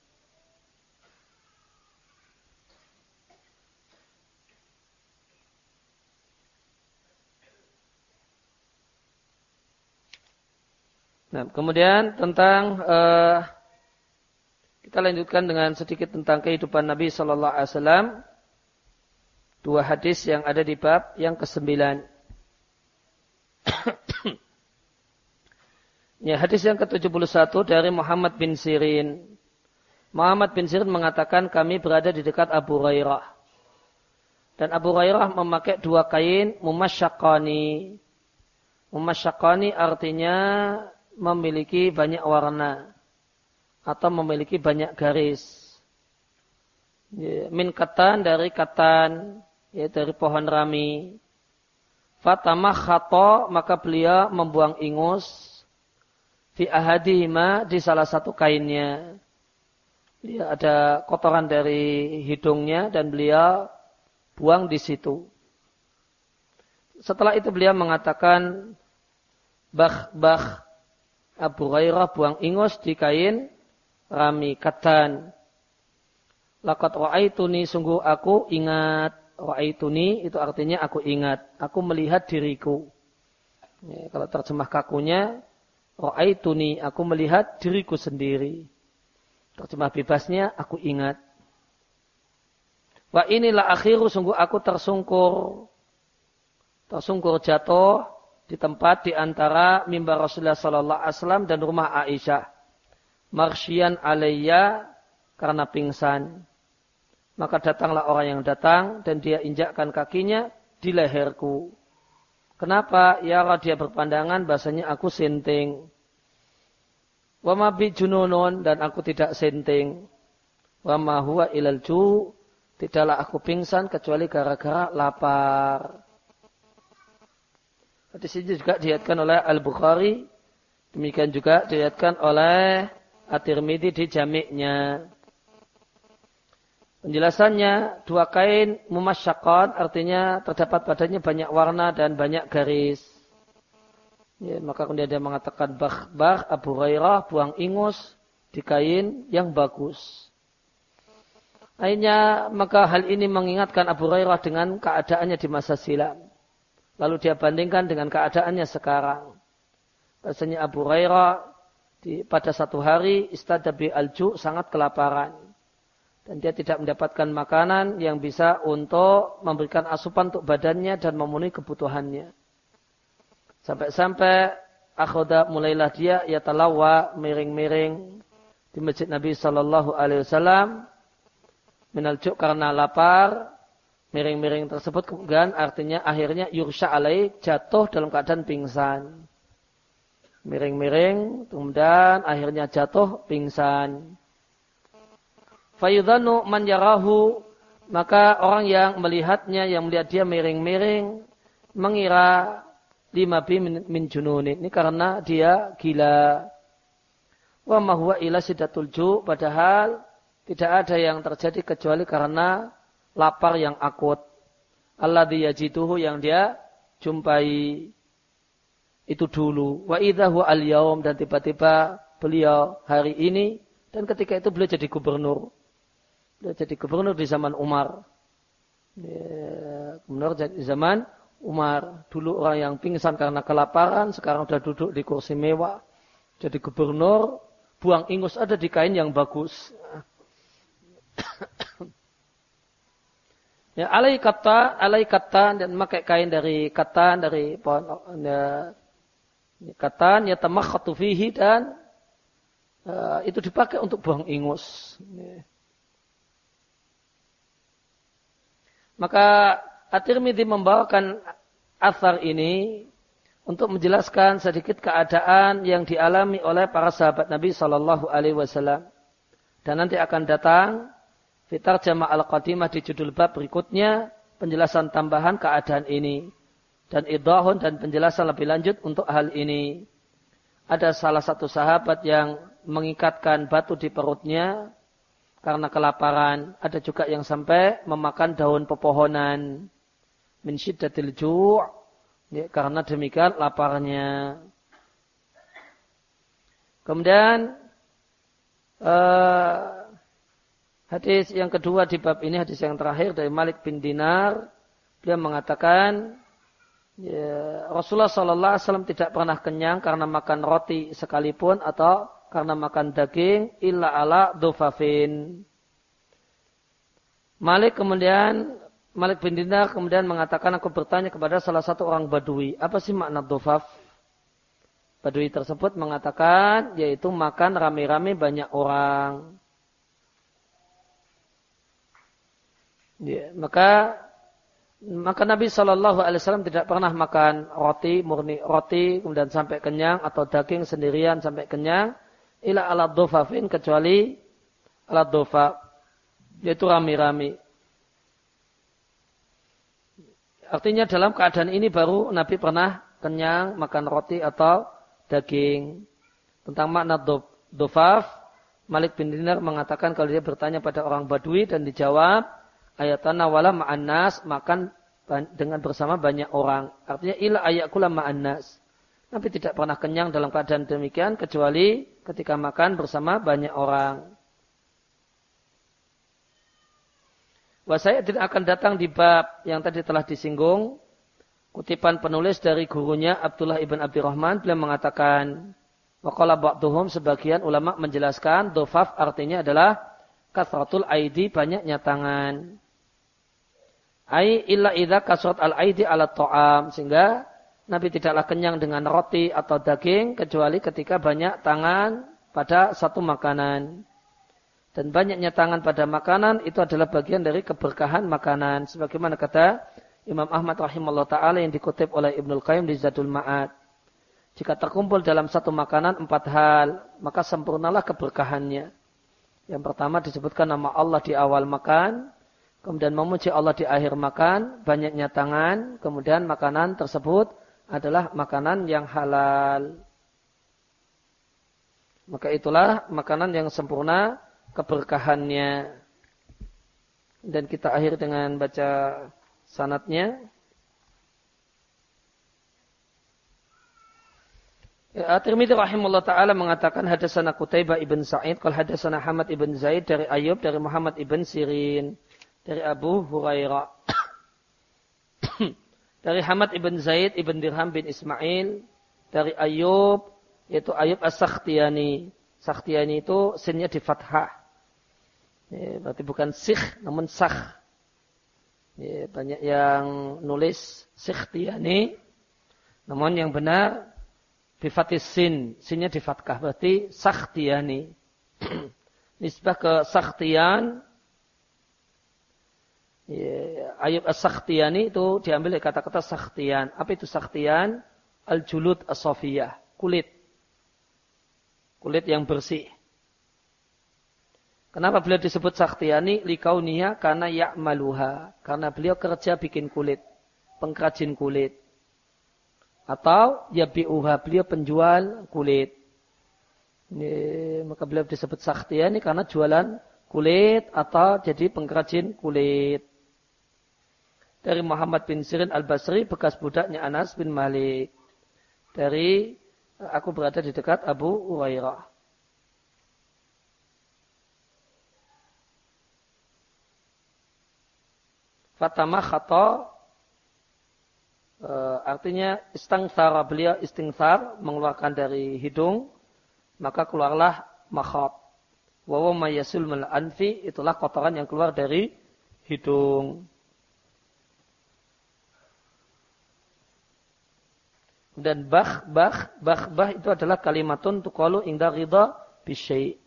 Nah, kemudian tentang uh, kita lanjutkan dengan sedikit tentang kehidupan Nabi Shallallahu Alaihi Wasallam. Dua hadis yang ada di bab yang kesembilan. ya, hadis yang ke-71 dari Muhammad bin Sirin. Muhammad bin Sirin mengatakan kami berada di dekat Abu Hurairah. Dan Abu Hurairah memakai dua kain mumasyakani. Mumasyakani artinya memiliki banyak warna atau memiliki banyak garis. Ya, min katan dari katan, ya dari pohon rami. Fatamah khato, maka beliau membuang ingus fi ahadihima di salah satu kainnya. Ya, ada kotoran dari hidungnya dan beliau buang di situ. Setelah itu beliau mengatakan, bah bah Abu Hurairah buang ingus di kain rami katan. Lakat wa'aituni sungguh aku ingat. Wa'aituni itu artinya aku ingat. Aku melihat diriku. Ya, kalau terjemah kakunya. Wa'aituni aku melihat diriku sendiri. Terjemah bebasnya aku ingat. Wa inilah akhiru sungguh aku tersungkur. Tersungkur jatuh di tempat di antara mimbar Rasulullah sallallahu alaihi wasallam dan rumah Aisyah marsyian alayya karena pingsan. Maka datanglah orang yang datang dan dia injakkan kakinya di leherku. Kenapa? Ya dia berpandangan bahasanya aku senting. Wa ma bi jununun dan aku tidak senting. Wa ma huwa ilal ju tidaklah aku pingsan kecuali gara-gara lapar. Hadis ini juga dilihatkan oleh Al-Bukhari. Demikian juga dilihatkan oleh At-Tirmidzi di jamiknya. Penjelasannya dua kain mumasyakon artinya terdapat padanya banyak warna dan banyak garis. Ya, maka kemudian dia mengatakan bah, bah Abu Hurairah buang ingus di kain yang bagus. Akhirnya maka hal ini mengingatkan Abu Hurairah dengan keadaannya di masa silam. Lalu dia bandingkan dengan keadaannya sekarang. Bahasanya Abu Hurairah di, pada satu hari istadabi alju sangat kelaparan. Dan dia tidak mendapatkan makanan yang bisa untuk memberikan asupan untuk badannya dan memenuhi kebutuhannya. Sampai-sampai akhoda mulailah dia ya talawa miring-miring di masjid Nabi Shallallahu Alaihi Wasallam karena lapar miring-miring tersebut kemudian artinya akhirnya yursha alai jatuh dalam keadaan pingsan miring-miring, kemudian akhirnya jatuh pingsan. Fayudhanu man yarahu, maka orang yang melihatnya, yang melihat dia miring-miring, mengira lima bi min jununin. Ini karena dia gila. Wa mahuwa ila sidatul ju, padahal tidak ada yang terjadi kecuali karena lapar yang akut. Allah diyajituhu yang dia jumpai itu dulu. Wa idhahu al yaum dan tiba-tiba beliau hari ini dan ketika itu beliau jadi gubernur. Beliau jadi gubernur di zaman Umar. Gubernur di zaman Umar. Dulu orang yang pingsan karena kelaparan, sekarang sudah duduk di kursi mewah. Jadi gubernur, buang ingus ada di kain yang bagus. Ya, alai kata, alai kata dan memakai kain dari kata dari pohon ya, Katan ya tamakhatu fihi dan uh, itu dipakai untuk buang ingus. Maka At-Tirmidzi membawakan asar ini untuk menjelaskan sedikit keadaan yang dialami oleh para sahabat Nabi Shallallahu Alaihi Wasallam. Dan nanti akan datang fitar jama al-qadimah di judul bab berikutnya penjelasan tambahan keadaan ini dan idahun dan penjelasan lebih lanjut untuk hal ini. Ada salah satu sahabat yang mengikatkan batu di perutnya karena kelaparan. Ada juga yang sampai memakan daun pepohonan. Min syiddatil ju' ya, karena demikian laparnya. Kemudian uh, hadis yang kedua di bab ini hadis yang terakhir dari Malik bin Dinar beliau mengatakan ya, Rasulullah Wasallam tidak pernah kenyang karena makan roti sekalipun atau karena makan daging illa ala dofafin. Malik kemudian Malik bin Dinar kemudian mengatakan aku bertanya kepada salah satu orang Badui apa sih makna dofaf? Badui tersebut mengatakan yaitu makan rame-rame banyak orang. Ya, maka maka Nabi Shallallahu Alaihi Wasallam tidak pernah makan roti murni roti kemudian sampai kenyang atau daging sendirian sampai kenyang ila alat dofafin kecuali alat dofa yaitu rame-rame. Artinya dalam keadaan ini baru Nabi pernah kenyang makan roti atau daging. Tentang makna dofaf, Malik bin Dinar mengatakan kalau dia bertanya pada orang Badui dan dijawab, ayatana wala ma'annas, makan dengan bersama banyak orang. Artinya ila ayakula ma'annas. Nabi tidak pernah kenyang dalam keadaan demikian kecuali ketika makan bersama banyak orang. Wasaya tidak akan datang di bab yang tadi telah disinggung Kutipan penulis dari gurunya Abdullah ibn Abdurrahman beliau mengatakan Waqala ba'duhum sebagian ulama menjelaskan dofaf artinya adalah kasratul aidi banyaknya tangan. Ai illa idza kasrat al aidi ala ta'am sehingga Nabi tidaklah kenyang dengan roti atau daging kecuali ketika banyak tangan pada satu makanan. Dan banyaknya tangan pada makanan itu adalah bagian dari keberkahan makanan. Sebagaimana kata Imam Ahmad rahimahullah ta'ala yang dikutip oleh Ibnul Qayyim di Zadul Ma'ad. Jika terkumpul dalam satu makanan empat hal, maka sempurnalah keberkahannya. Yang pertama disebutkan nama Allah di awal makan, kemudian memuji Allah di akhir makan, banyaknya tangan, kemudian makanan tersebut adalah makanan yang halal. Maka itulah makanan yang sempurna keberkahannya. Dan kita akhir dengan baca sanatnya Ya, At-Tirmidzi rahimahullah taala mengatakan hadasana Qutaibah ibn Sa'id qala hadasana Hamad ibn Zaid dari Ayub dari Muhammad ibn Sirin dari Abu Hurairah dari Hamad ibn Zaid ibn Dirham bin Ismail dari Ayub yaitu Ayub As-Sakhtiyani Sakhtiyani itu sinnya di fathah ya, berarti bukan sikh namun sakh Ya, banyak yang nulis Sikhtiyani. Namun yang benar bifatis sin. Sinnya difatkah. Berarti Sakhtiyani. Nisbah ke Sakhtiyan. Ayub as-Sakhtiyani itu diambil dari kata-kata Sakhtiyan. Apa itu Sakhtiyan? Al-julud as-sofiyah. Kulit. Kulit yang bersih. Kenapa beliau disebut Saktiani? Likauniya karena ya'maluha. Karena beliau kerja bikin kulit. Pengkrajin kulit. Atau yabi'uha. Beliau penjual kulit. Ini, maka beliau disebut Saktiani karena jualan kulit atau jadi pengkrajin kulit. Dari Muhammad bin Sirin al-Basri bekas budaknya Anas bin Malik. Dari aku berada di dekat Abu Hurairah. Fatama khato e, artinya istingsar beliau istingsar mengeluarkan dari hidung maka keluarlah makhat. Wawa mayasul anfi itulah kotoran yang keluar dari hidung. Dan bah, bah, bah, bah itu adalah kalimatun tukalu ingda ridha bisyai.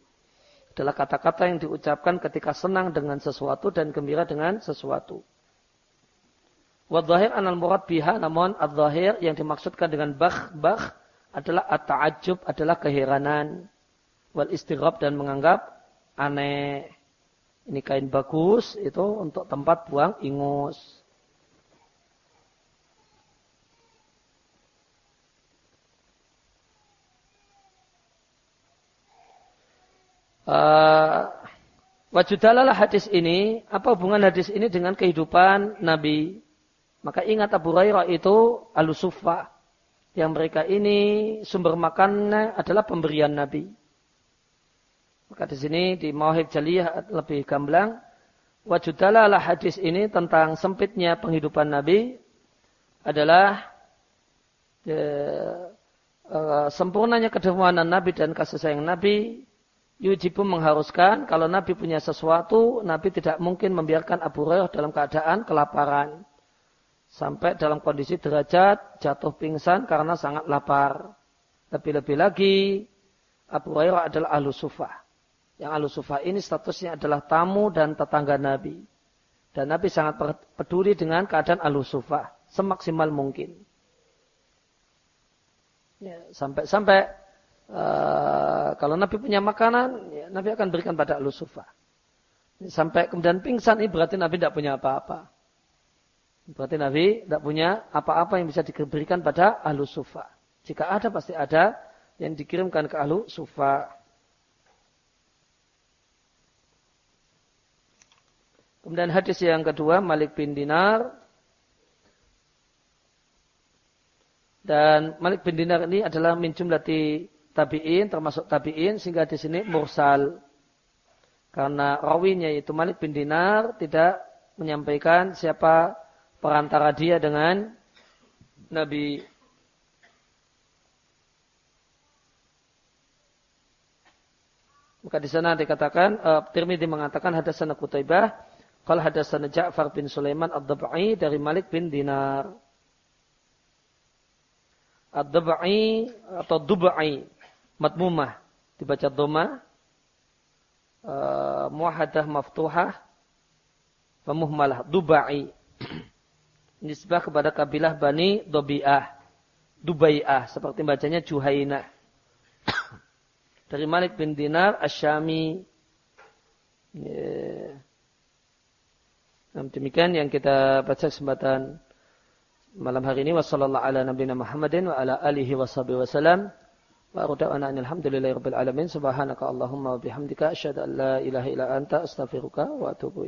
Adalah kata-kata yang diucapkan ketika senang dengan sesuatu dan gembira dengan sesuatu. Wadhahir anal murad biha namun adzahir yang dimaksudkan dengan bah bah adalah at-ta'ajjub adalah keheranan wal istighrab dan menganggap aneh. Ini kain bagus itu untuk tempat buang ingus. Uh, Wajudalalah hadis ini, apa hubungan hadis ini dengan kehidupan Nabi? Maka ingat Abu Hurairah itu alusufa. Yang mereka ini sumber makannya adalah pemberian Nabi. Maka di sini di Mawahib Jaliyah lebih gamblang. Wajudalalah hadis ini tentang sempitnya penghidupan Nabi adalah ya, uh, sempurnanya kedermawanan Nabi dan kasih sayang Nabi Yujibu mengharuskan kalau Nabi punya sesuatu, Nabi tidak mungkin membiarkan Abu Hurairah dalam keadaan kelaparan. Sampai dalam kondisi derajat jatuh pingsan karena sangat lapar. Lebih-lebih lagi, Abu Hurairah adalah ahlu sufah. Yang ahlu sufah ini statusnya adalah tamu dan tetangga Nabi. Dan Nabi sangat peduli dengan keadaan ahlu sufah. Semaksimal mungkin. Ya, sampai-sampai Uh, kalau Nabi punya makanan, ya, Nabi akan berikan pada Alu Sufa. Sampai kemudian pingsan, ini berarti Nabi tidak punya apa-apa. Berarti Nabi tidak punya apa-apa yang bisa diberikan pada Ahlu Sufa. Jika ada, pasti ada yang dikirimkan ke Ahlu Sufa. Kemudian hadis yang kedua, Malik bin Dinar. Dan Malik bin Dinar ini adalah min jumlati tabi'in termasuk tabi'in sehingga di sini mursal. Karena rawinya yaitu Malik bin Dinar tidak menyampaikan siapa perantara dia dengan Nabi Maka di sana dikatakan uh, Tirmidzi mengatakan hadasana Qutaibah kalau hadasana Ja'far bin Sulaiman Ad-Dabai dari Malik bin Dinar. Ad-Dabai atau Dubai matmumah. Dibaca doma uh, muahadah maftuhah pemuhmalah dubai. Nisbah kepada kabilah Bani Dobi'ah. Dubai'ah seperti bacanya Juhaina. Dari Malik bin Dinar Asyami. Yeah. demikian yang kita baca kesempatan malam hari ini. Wasallallahu ala nabiyina wa ala alihi wasallam Wa arda'ana alhamdulillahi rabbil alamin. Subhanaka Allahumma wa bihamdika asyhadu an astaghfiruka wa atubu.